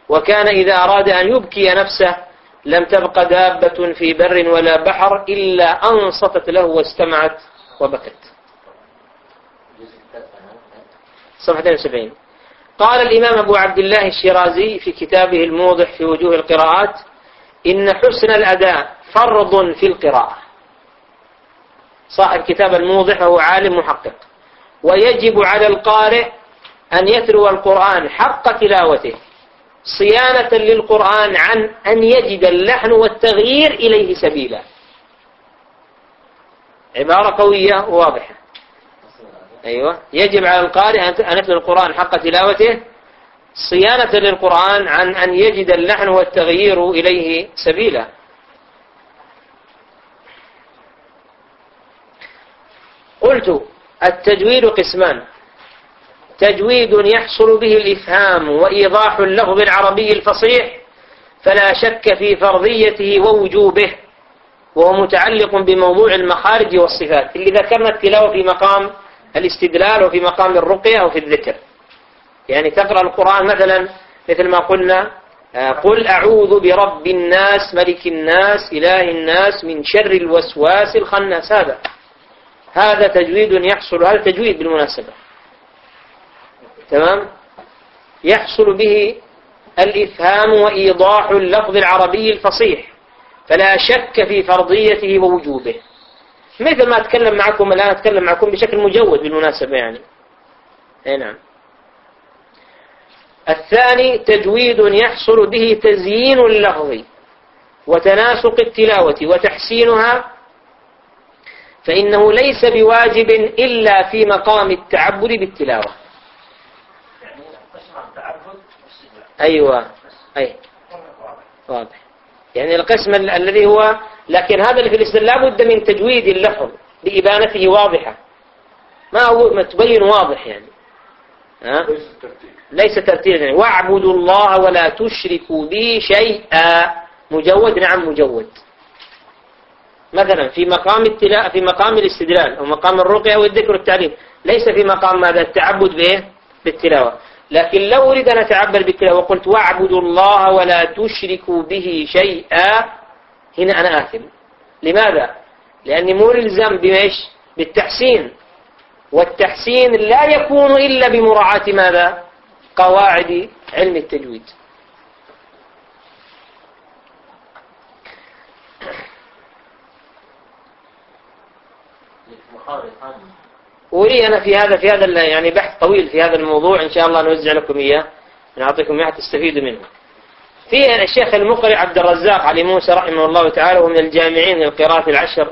وكان إذا أراد أن يبكي نفسه لم تبق دابة في بر ولا بحر إلا أنصتت له واستمعت وبكت. صفحة 72 قال الإمام أبو عبد الله الشيرازي في كتابه الموضح في وجوه القراءات إن حسن الأداء فرض في القراءة. صاحب كتاب الموضح وهو عالم محقق. ويجب على القارئ أن يتلو القرآن حق تلاوته. صيانة للقرآن عن أن يجد اللحن والتغيير إليه سبيلا. عبارة قوية وواضحة. أيوة. يجب على القارئ أن يتلو القرآن حق تلاوته. صيانة للقرآن عن أن يجد اللحن والتغيير إليه سبيلا. قلت التجويد قسمان. تجويد يحصل به الإفهام وإيضاح اللفظ العربي الفصيح فلا شك في فرضيته ووجوبه وهو متعلق بموضوع المخارج والصفات. اللي ذكرنا التلاوة في مقام الاستدلال وفي مقام الرقية وفي الذكر. يعني تقرأ القرآن مثلا مثل ما قلنا آه، قل أعوذ برب الناس ملك الناس إله الناس من شر الوسواس الخناس. هذا هذا تجويد يحصل هذا تجويد بالمناسبة. تمام؟ يحصل به الإفهام وإيضاح اللفظ العربي الفصيح فلا شك في فرضيته ووجوبه. مثل ما أتكلم معكم الآن أتكلم معكم بشكل مجود بالمناسبة يعني. أي نعم. الثاني تجويد يحصل به تزيين اللفظ وتناسق التلاوة وتحسينها فإنه ليس بواجب إلا في مقام التعبد بالتلاوة. أيوة. أي. واضح. يعني القسم الذي هو لكن هذا اللي في الاستدلال لابد من تجويد اللفظ بإبانته واضحة. ما هو ما تبين واضح يعني. ها؟ ليس ترتيبا يعني واعبدوا الله ولا تشركوا به شيئا. مجود. نعم مجود. مثلا في مقام التلاء في مقام الاستدلال أو مقام الرقية والذكر والتعليم ليس في مقام ماذا؟ التعبد به بالتلاوة. لكن لو أريد أن أتعبد بالتلاوة وقلت واعبدوا الله ولا تشركوا به شيئا هنا أنا آثم لماذا؟ لأني مو إلزام بإيش؟ بالتحسين والتحسين لا يكون إلا بمراعاة ماذا؟ قواعد علم التجويد ولي أنا في هذا في هذا يعني بحث طويل في هذا الموضوع. إن شاء الله نوزع لكم إياه نعطيكم إياه تستفيدوا منه. في الشيخ المقرئ عبد الرزاق علي موسى رحمه الله تعالى ومن الجامعين للقراءة العشر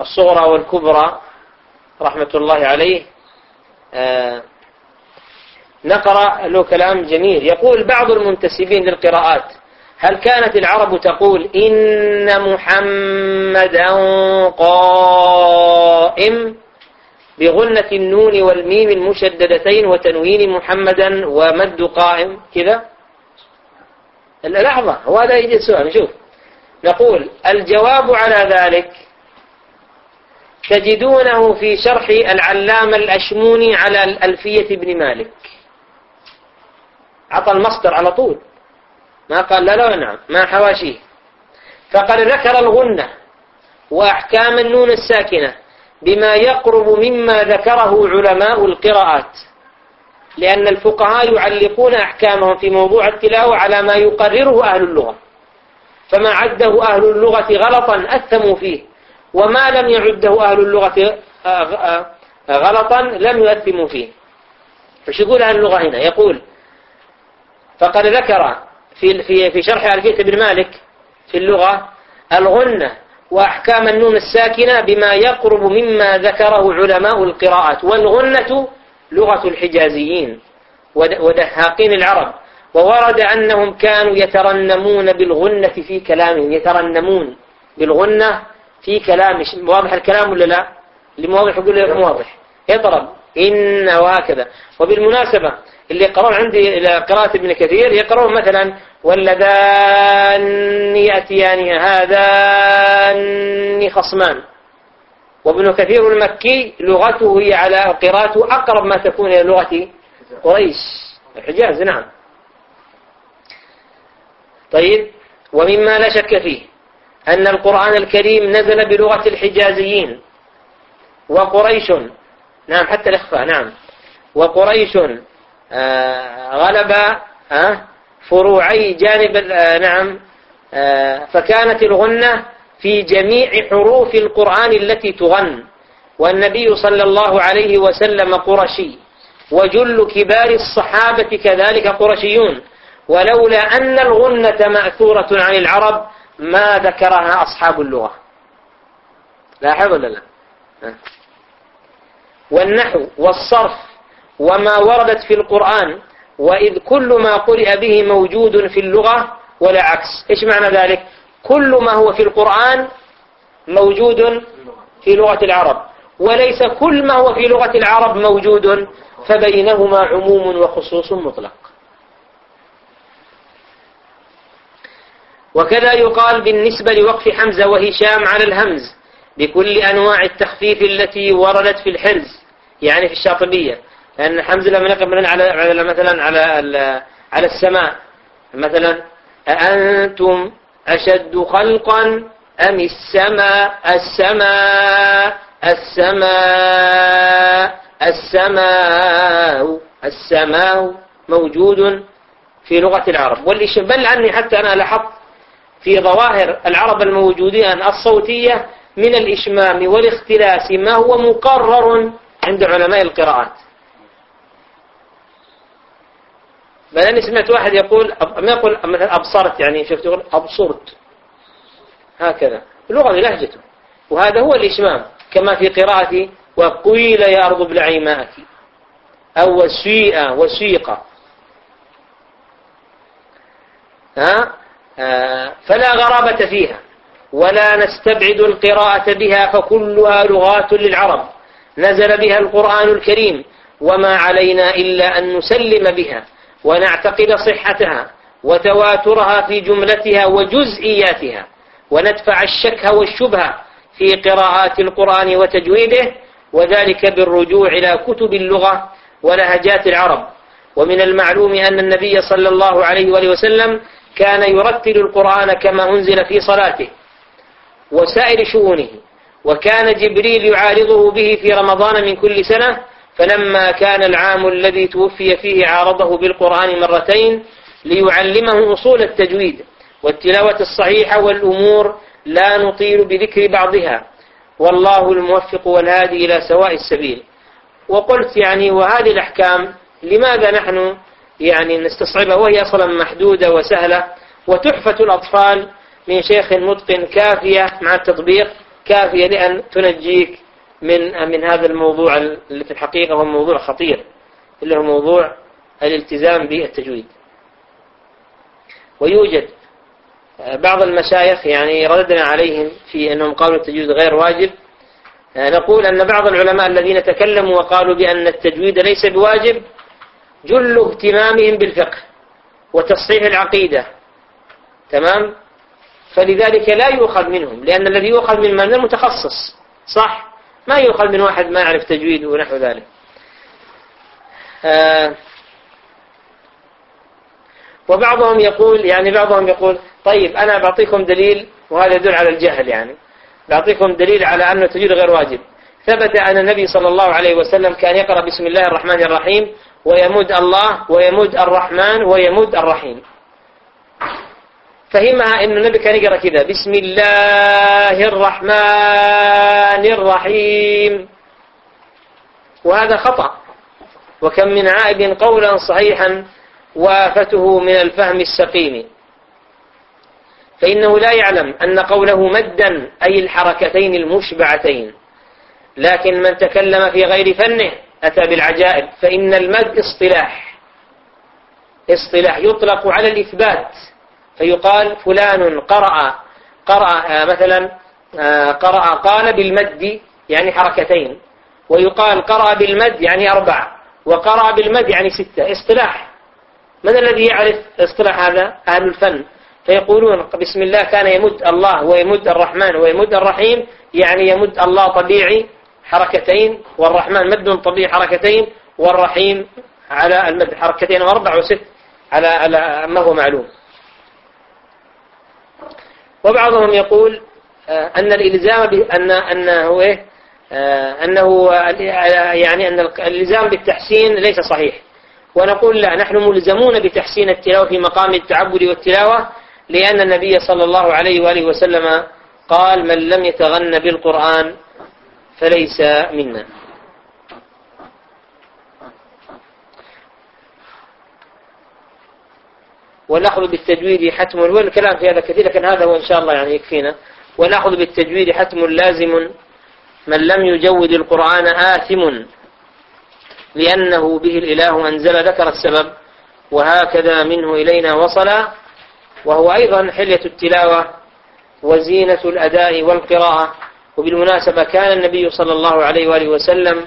الصغرى والكبرى رحمة الله عليه. آه نقرأ له كلام جميل. يقول بعض المنتسبين للقراءات هل كانت العرب تقول إن محمدا قائم؟ بغنة النون والميم المشددتين وتنوين محمدا ومد قائم كذا؟ لحظة هو هذا يجي السؤال نشوف نقول الجواب على ذلك تجدونه في شرح العلامة الأشموني على الألفية بن مالك. عطى المصدر على طول. ما قال لا لا نعم ما حواشيه. فقد ذكر الغنة وأحكام النون الساكنة. بما يقرب مما ذكره علماء القراءات. لأن الفقهاء يعلقون أحكامهم في موضوع التلاوة على ما يقرره أهل اللغة. فما عده أهل اللغة غلطا أثموا فيه وما لم يعده أهل اللغة غلطا لم يأثموا فيه. فش يقول أهل اللغة هنا؟ يقول فقد ذكر في في في شرح ألفية بن مالك في اللغة الغنة وأحكام النون الساكنة بما يقرب مما ذكره علماء القراءات والغنة لغة الحجازيين ودهاقين العرب. وورد أنهم كانوا يترنمون بالغنة في كلامهم يترنمون بالغنة في كلام واضح الكلام ولا لا؟ اللي واضح يقول لي واضح يضرب إن وهكذا. وبالمناسبة اللي يقرون عندي إلى قراءة ابن كثير يقرون مثلا واللذان يأتيان هذان خصمان. وابن كثير المكي لغته هي على قراءته أقرب ما تكون إلى لغة قريش. الحجاز نعم. طيب ومما لا شك فيه أن القرآن الكريم نزل بلغة الحجازيين. وقريش نعم حتى الإخفاء نعم. وقريش غلب آه، فروعي جانب آه، نعم فكانت الغنة في جميع حروف القرآن التي تغن. والنبي صلى الله عليه وسلم قرشي. وجل كبار الصحابة كذلك قرشيون. ولولا أن الغنة مأثورة عن العرب ما ذكرها أصحاب اللغة. لاحظ ولا لا؟ والنحو والصرف وما وردت في القرآن وإذ كل ما قرئ به موجود في اللغة ولا عكس. إيش معنى ذلك؟ كل ما هو في القرآن موجود في لغة العرب وليس كل ما هو في لغة العرب موجود فبينهما عموم وخصوص مطلق. وكذا يقال بالنسبة لوقف حمزة وهشام على الهمز بكل أنواع التخفيف التي وردت في الحرز يعني في الشاطبية. لأن حمزة لما نقف مثلا على مثلا على على السماء. مثلا أأنتم أشد خلقا أم السماء؟ السماء السماء السماء السماء موجود في لغة العرب. بل عني حتى أنا لاحظت في ظواهر العرب الموجودين الصوتية من الإشمام والاختلاس ما هو مقرر عند علماء القراءات. بل أنا سمعت واحد يقول ما يقول مثلا أبصرت يعني شفت يقول أبصرت. هكذا. اللغة لهجته. وهذا هو الإشمام. كما في قراءة وقيل يا أرض ابلعي ماءك أو وسيئة وسيقة ها؟ آه فلا غرابة فيها. ولا نستبعد القراءة بها فكلها لغات للعرب. نزل بها القرآن الكريم. وما علينا إلا أن نسلم بها. ونعتقد صحتها وتواترها في جملتها وجزئياتها وندفع الشك والشبهة في قراءات القرآن وتجويده وذلك بالرجوع إلى كتب اللغة ولهجات العرب. ومن المعلوم أن النبي صلى الله عليه وآله وسلم كان يرتل القرآن كما أنزل في صلاته وسائر شؤونه وكان جبريل يعارضه به في رمضان من كل سنة فلما كان العام الذي توفي فيه عارضه بالقرآن مرتين ليعلمه أصول التجويد والتلاوة الصحيحة والأمور لا نطيل بذكر بعضها والله الموفق والهادي إلى سواء السبيل. وقلت يعني وهذه الأحكام لماذا نحن يعني نستصعبها؟ وهي أصلا محدودة وسهلة وتحفة الأطفال من شيخ متقن كافية مع التطبيق كافية لأن تنجيك من من هذا الموضوع اللي في الحقيقة هو موضوع خطير اللي هو موضوع الالتزام بالتجويد. ويوجد بعض المشايخ يعني ردنا عليهم في أنهم قالوا التجويد غير واجب. نقول أن بعض العلماء الذين تكلموا وقالوا بأن التجويد ليس بواجب جل اهتمامهم بالفقه وتصحيح العقيدة. تمام؟ فلذلك لا يؤخذ منهم لأن الذي يؤخذ من من المتخصص صح؟ ما يؤخذ من واحد ما يعرف تجويد ونحو ذلك. آه وبعضهم يقول يعني بعضهم يقول طيب أنا بعطيكم دليل وهذا يدل على الجهل يعني. بعطيكم دليل على أن التجويد غير واجب. ثبت أن النبي صلى الله عليه وسلم كان يقرأ بسم الله الرحمن الرحيم ويمد الله ويمد الرحمن ويمد الرحيم. فهمها أن النبي كان يقرأ كذا. بسم الله الرحمن الرحيم. وهذا خطأ. وكم من عائد قولا صحيحا وافته من الفهم السقيم. فإنه لا يعلم أن قوله مدا أي الحركتين المشبعتين. لكن من تكلم في غير فنه أتى بالعجائب. فإن المد اصطلاح. اصطلاح يطلق على الإثبات. فيقال فلان قرأ قرأ مثلا قرأ قال بالمد يعني حركتين. ويقال قرأ بالمد يعني أربع وقرأ بالمد يعني ستة. اصطلاح. من الذي يعرف اصطلاح هذا؟ أهل الفن. فيقولون بسم الله كان يمد الله ويمد الرحمن ويمد الرحيم يعني يمد الله طبيعي حركتين والرحمن مد طبيعي حركتين والرحيم على المد حركتين وأربع وست على على ما هو معلوم. وبعضهم يقول آه، أن الإلزام أن أنه إيه؟ آه، أنه يعني أن الإلزام بالتحسين ليس صحيح. ونقول لا نحن ملزمون بتحسين التلاوة في مقام التعبد والتلاوة لأن النبي صلى الله عليه وآله وسلم قال من لم يتغن بالقرآن فليس منا. والأخذ بالتجويد حتم والكلام في هذا كثير لكن هذا هو إن شاء الله يعني يكفينا. والأخذ بالتجويد حتم لازم من لم يجود القرآن آثم لأنه به الإله أنزل ذكر السبب وهكذا منه إلينا وصل وهو أيضا حلية التلاوة وزينة الأداء والقراءة. وبالمناسبة كان النبي صلى الله عليه وآله وسلم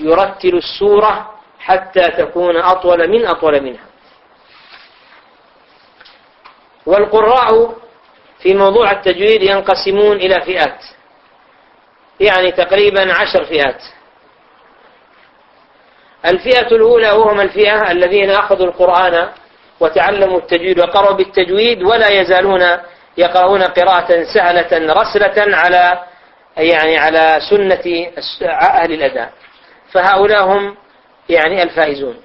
يرتل السورة حتى تكون أطول من أطول منها. والقراء في موضوع التجويد ينقسمون إلى فئات. يعني تقريبا عشر فئات. الفئة الأولى وهم الفئة الذين أخذوا القرآن وتعلموا التجويد وقرأوا بالتجويد ولا يزالون يقرؤون قراءة سهلة رسلة على يعني على سنة أهل الأداء فهؤلاء هم يعني الفائزون.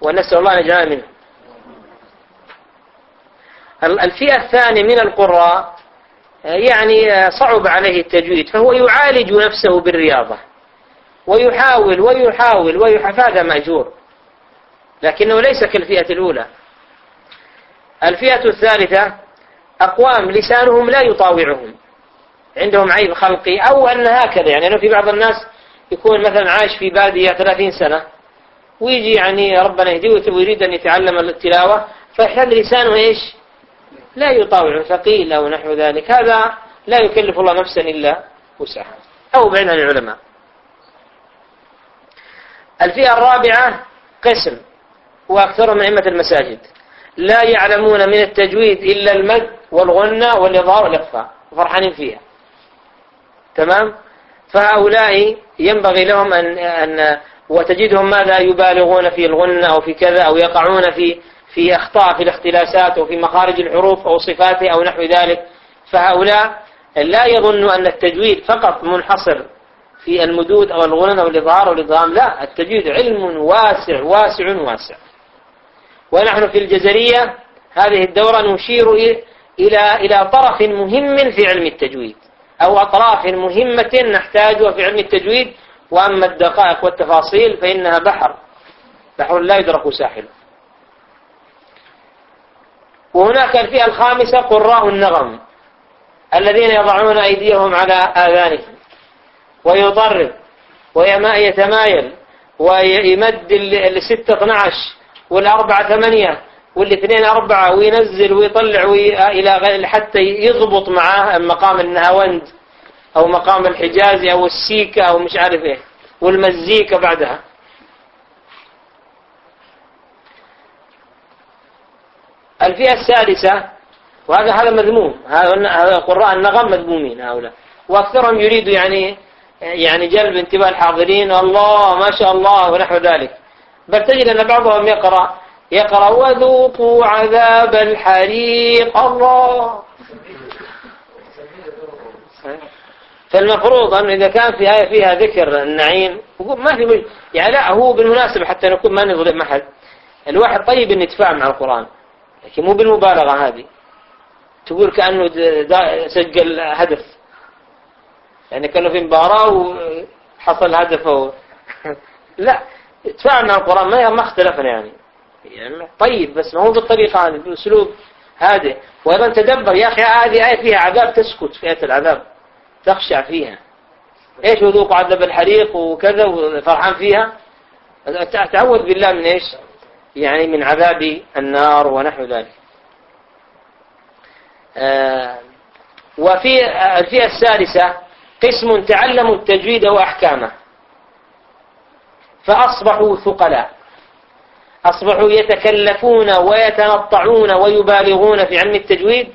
ونسأل الله أن يجعلنا منهم. الفئة الثانية من القراء يعني صعب عليه التجويد فهو يعالج نفسه بالرياضة ويحاول ويحاول ويحاول فهذا مأجور. لكنه ليس كالفئة الأولى. الفئة الثالثة أقوام لسانهم لا يطاوعهم. عندهم عيب خلقي أو أن هكذا يعني في بعض الناس يكون مثلا عايش في بادية 30 سنة ويجي يعني ربنا يهديه ويريد أن يتعلم التلاوة فيحتاج لسانه إيش؟ لا يطاوع ثقيل أو نحو ذلك. هذا لا يكلف الله نفسا إلا وسعها. أو بعيد عن العلماء. الفئة الرابعة قسم وأكثرهم من أئمة المساجد. لا يعلمون من التجويد إلا المد والغنة والإظهار والإخفاء فرحانين فيها. تمام؟ فهؤلاء ينبغي لهم أن, أن وتجدهم ماذا يبالغون في الغنة أو في كذا أو يقعون في في أخطاء في الاختلاسات أو في مخارج الحروف أو صفاتها أو نحو ذلك. فهؤلاء لا يظن أن التجويد فقط منحصر في المدود أو الغنن أو الإظهار أو الإضغام لا التجويد علم واسع واسع واسع. ونحن في الجزرية هذه الدورة نشير إلى إلى طرف مهم في علم التجويد أو أطراف مهمة نحتاجها في علم التجويد. وأما الدقائق والتفاصيل فإنها بحر بحر لا يدرك ساحله. وهناك الفئة الخامسة قراء النغم الذين يضعون أيديهم على آذانهم ويضرب ويتمايل ويمد الستة 12 والأربعة ثمانية والاثنين أربعة وينزل ويطلع إلى حتى يضبط معاه مقام النهاوند أو مقام الحجازي أو السيكة أو مش عارف إيه والمزيكا بعدها. الفئة السادسة وهذا هذا مذموم. هذا قراء النغم مذمومين هؤلاء. وأكثرهم يريد يعني يعني جلب انتباه الحاضرين. الله ما شاء الله ونحو ذلك. بل تجد أن بعضهم يقرأ يقرأ وذوقوا عذاب الحريق. الله! فالمفروض أن إذا كان في آية فيها ذكر النعيم ما في يعني لا هو بالمناسبة حتى نكون ما نظلم أحد. الواحد طيب أن يتفاعل مع القرآن. لكن مو بالمبالغة هذه. تقول كأنه سجل هدف. يعني كانوا في مباراة وحصل هدف و... لا تفاعل مع القرآن ما اختلفنا يعني. يعني طيب بس ما هو بالطريقة هذه بأسلوب هذه. وأيضا تدبر يا أخي هذه آية فيها عذاب تسكت في آية العذاب. تخشع فيها. إيش وذوق عذاب الحريق وكذا وفرحان فيها؟ تعوذ بالله من إيش؟ يعني من عذاب النار ونحو ذلك. آه وفي الفئة الثالثة قسم تعلموا التجويد وأحكامه. فأصبحوا ثقلاء. أصبحوا يتكلفون ويتنطعون ويبالغون في علم التجويد.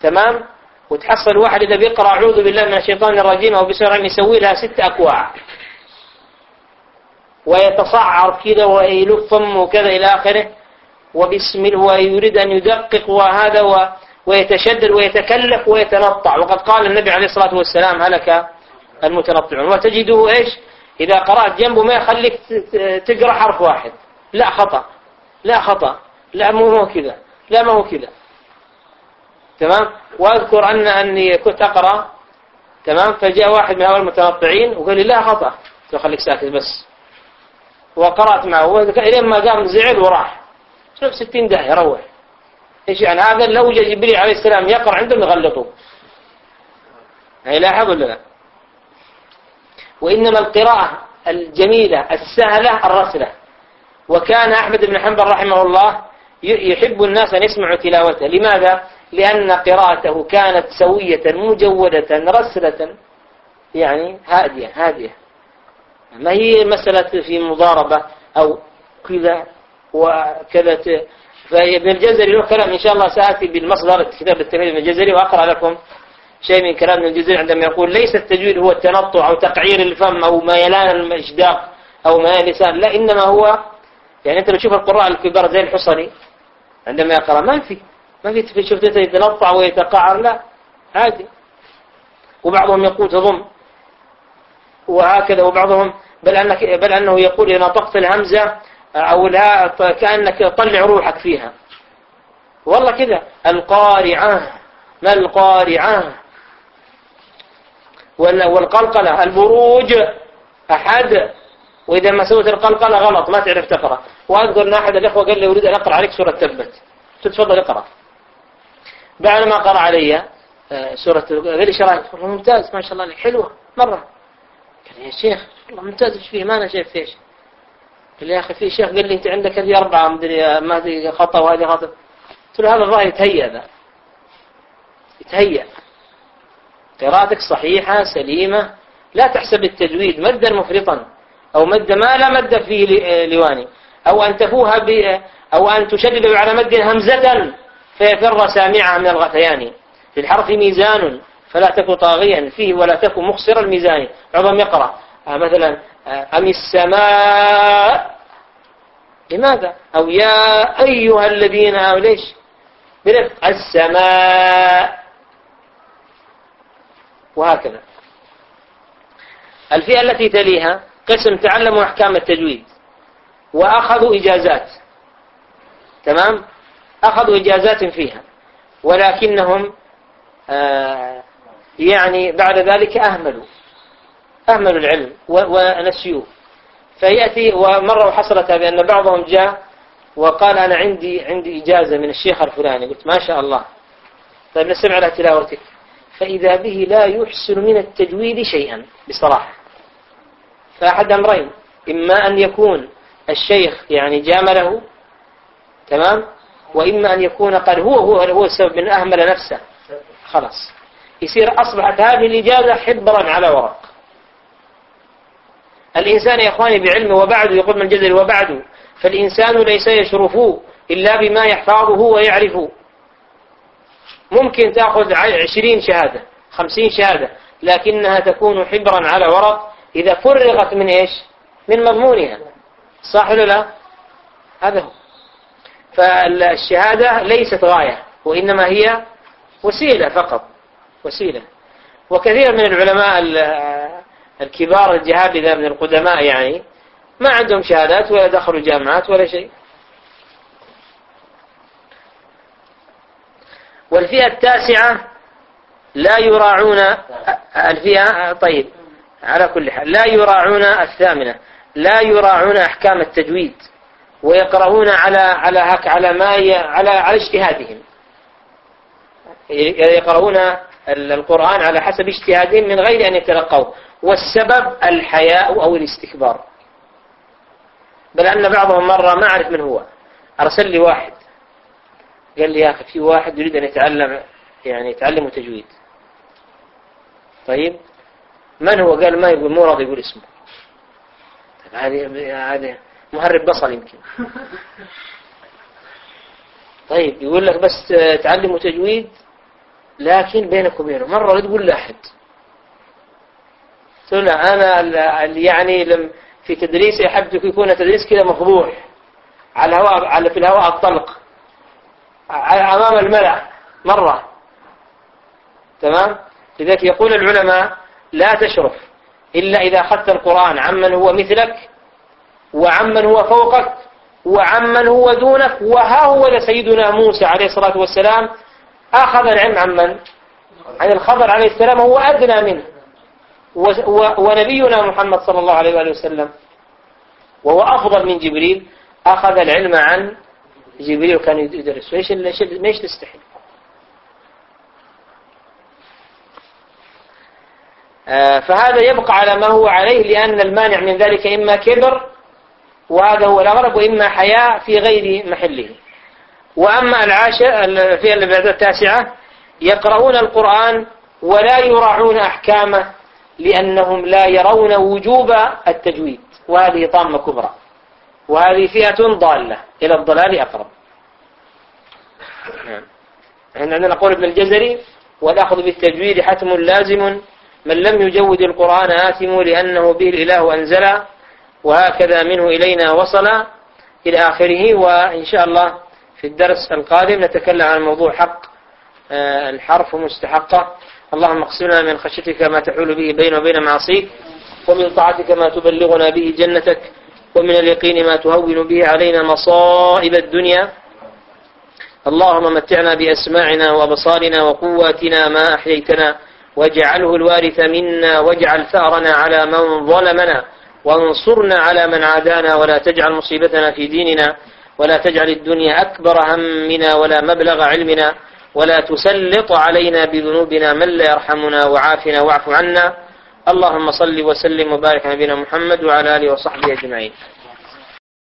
تمام؟ وتحصل واحد إذا بيقرأ أعوذ بالله من الشيطان الرجيم أو بسرعة يسوي لها ست أكواع. ويتصعر كذا ويلف فمه وكذا إلى آخره. وبسم ويريد أن يدقق وهذا و ويتشدد ويتكلف ويتنطع. وقد قال النبي عليه الصلاة والسلام هلك المتنطعون. وتجده إيش؟ إذا قرأت جنبه ما يخليك تقرأ حرف واحد. لا خطأ. لا خطأ. لا مو هو كذا. لا ما هو كذا. تمام؟ وأذكر أن أني كنت أقرأ. تمام؟ فجاء واحد من هؤلاء المتنطعين وقال لي لا خطأ. قلت خليك ساكت بس. وقرأت معه. إلين ما قام زعل وراح. شوف ستين داهية روح. إيش يعني؟ هذا لو جاء جبريل عليه السلام يقرأ عندهم يغلطوا هي لاحظ ولا لا وإنما القراءة الجميلة السهلة الرسلة. وكان أحمد بن حنبل رحمه الله يحب الناس أن يسمعوا تلاوته. لماذا؟ لأن قراءته كانت سوية مجودة رسلة يعني هادية هادية. ما هي مسألة في مضاربة أو كذا وكذا. فابن الجزري له كلام إن شاء الله سآتي بالمصدر كتاب التمهيد ابن الجزري وأقرأ لكم شيء من كلام ابن الجزري عندما يقول ليس التجويد هو التنطع أو تقعير الفم أو ميلان الإشداق أو ميلان اللسان لا إنما هو يعني أنت بتشوف القراء الكبار زي الحصري عندما يقرأ ما في ما في شفته يتنطع ويتقعر لا عادي. وبعضهم يقول تضم. وهكذا وبعضهم بل أنك بل أنه يقول إذا نطقت الهمزة أو الهاء كأنك تطلع روحك فيها. والله كذا القارعة. ما القارعة؟ والقلقلة. البروج أحد. وإذا ما سويت القلقلة غلط ما تعرف تقرأ. وأذكر أن أحد الإخوة قال لي أريد أن أقرأ عليك سورة تبت. تفضل اقرأ. بعد ما قرأ علي آه، سورة قال لي والله ممتاز ما شاء الله عليك. حلوة. مرة. قال يا شيخ والله ممتاز إيش فيه؟ ما أنا شايف فيش. قال لي يا أخي في شيخ قال لي أنت عندك هذه أربعة مدري ما هذه خطأ وهذه خطأ. قلت له هذا الظاهر يتهيأ ذا يتهيأ. قراءتك صحيحة سليمة لا تحسب التجويد مدا مفرطا أو مد ما لا مد فيه آه، لواني. أو أن تفوها ب أو أن تشدد على مد همزة فيفر سامعها من الغثيان. في الحرف ميزان. فلا تك طاغيا فيه ولا تك مخسر الميزان. عظم يقرأ آه مثلا آه أم السماء لماذا؟ أو يا أيها الذين آمنوا ليش؟ برفق السماء. وهكذا. الفئة التي تليها قسم تعلموا أحكام التجويد وأخذوا إجازات. تمام؟ أخذوا إجازات فيها ولكنهم آه يعني بعد ذلك أهملوا. أهملوا العلم ونسيوه فيأتي ومرة حصلت بأن بعضهم جاء وقال أنا عندي عندي إجازة من الشيخ الفلاني. قلت ما شاء الله. طيب نستمع على تلاوتك فإذا به لا يحسن من التجويد شيئا بصراحة. فأحد أمرين. إما أن يكون الشيخ يعني جامله تمام؟ وإما أن يكون قال هو هو هو السبب من أهمل نفسه. خلاص. يصير أصبحت هذه الإجازة حبرا على ورق. الإنسان يا إخواني بعلمه وبعده يقول من جزل وبعده فالإنسان ليس يشرف إلا بما يحفظه ويعرفه ممكن تأخذ عشرين شهادة خمسين شهادة لكنها تكون حبرا على ورق. إذا فرغت من إيش؟ من مضمونها. صح ولا لا؟ هذا هو. فالشهادة ليست غاية وإنما هي وسيلة فقط. وسيلة. وكثير من العلماء الكبار الجهابذة من القدماء يعني ما عندهم شهادات ولا دخلوا جامعات ولا شيء. والفئة التاسعة لا يراعون الفئة طيب على كل حال لا يراعون الثامنة لا يراعون أحكام التجويد ويقرؤون على على على ما على على اجتهادهم. يقرؤون القرآن على حسب اجتهادهم من غير أن يتلقوا والسبب الحياء أو الاستكبار. بل أن بعضهم مرة ما أعرف من هو. أرسل لي واحد. قال لي يا أخي في واحد يريد أن يتعلم يعني يتعلم تجويد. طيب؟ من هو؟ قال ما يقول مو راضي يقول اسمه. هذه هذه مهرب بصل يمكن. طيب يقول لك بس تعلموا تجويد لكن بينك وبينه. مرة لا تقول لأحد. تقول أنا يعني لم في تدريسي أحب يكون تدريس كذا مفضوح على الهواء على في الهواء الطلق. أمام الملأ. مرة. تمام؟ لذلك يقول العلماء لا تشرف إلا إذا أخذت القرآن. عمن هو مثلك وعمن هو فوقك وعمن هو دونك وها هو سيدنا موسى عليه الصلاة والسلام أخذ العلم عن من؟ عن الخضر عليه السلام هو أدنى منه. ونبينا محمد صلى الله عليه وآله وسلم وهو أفضل من جبريل أخذ العلم عن جبريل وكان يدرس إيش ليش تستحي؟ آه، فهذا يبقى على ما هو عليه لأن المانع من ذلك إما كبر وهذا هو الأغرب وإما حياء في غير محله. وأما العاشر في البعدة التاسعة يقرؤون القرآن ولا يراعون أحكامه لأنهم لا يرون وجوب التجويد. وهذه طامة كبرى. وهذه فئة ضالة. إلى الضلال أقرب. نعم. عندنا قول ابن الجزري والأخذ بالتجويد حتم لازم. من لم يجود القرآن آثم لأنه به الإله أنزل وهكذا منه إلينا وصل إلى آخره. وإن شاء الله في الدرس القادم نتكلم عن موضوع حق آه، الحرف ومستحقه اللهم اقسمنا من خشيتك ما تحول به بين وبين معصيك ومن طاعتك ما تبلغنا به جنتك ومن اليقين ما تهون به علينا مصائب الدنيا. اللهم متعنا بأسماعنا وأبصارنا وقواتنا ما أحييتنا واجعله الوارث منا واجعل ثأرنا على من ظلمنا وانصرنا على من عادانا ولا تجعل مصيبتنا في ديننا. ولا تجعل الدنيا أكبر همنا ولا مبلغ علمنا ولا تسلط علينا بذنوبنا من لا يرحمنا وعافنا واعف عنا. اللهم صل وسلم وبارك على نبينا محمد وعلى آله وصحبه أجمعين.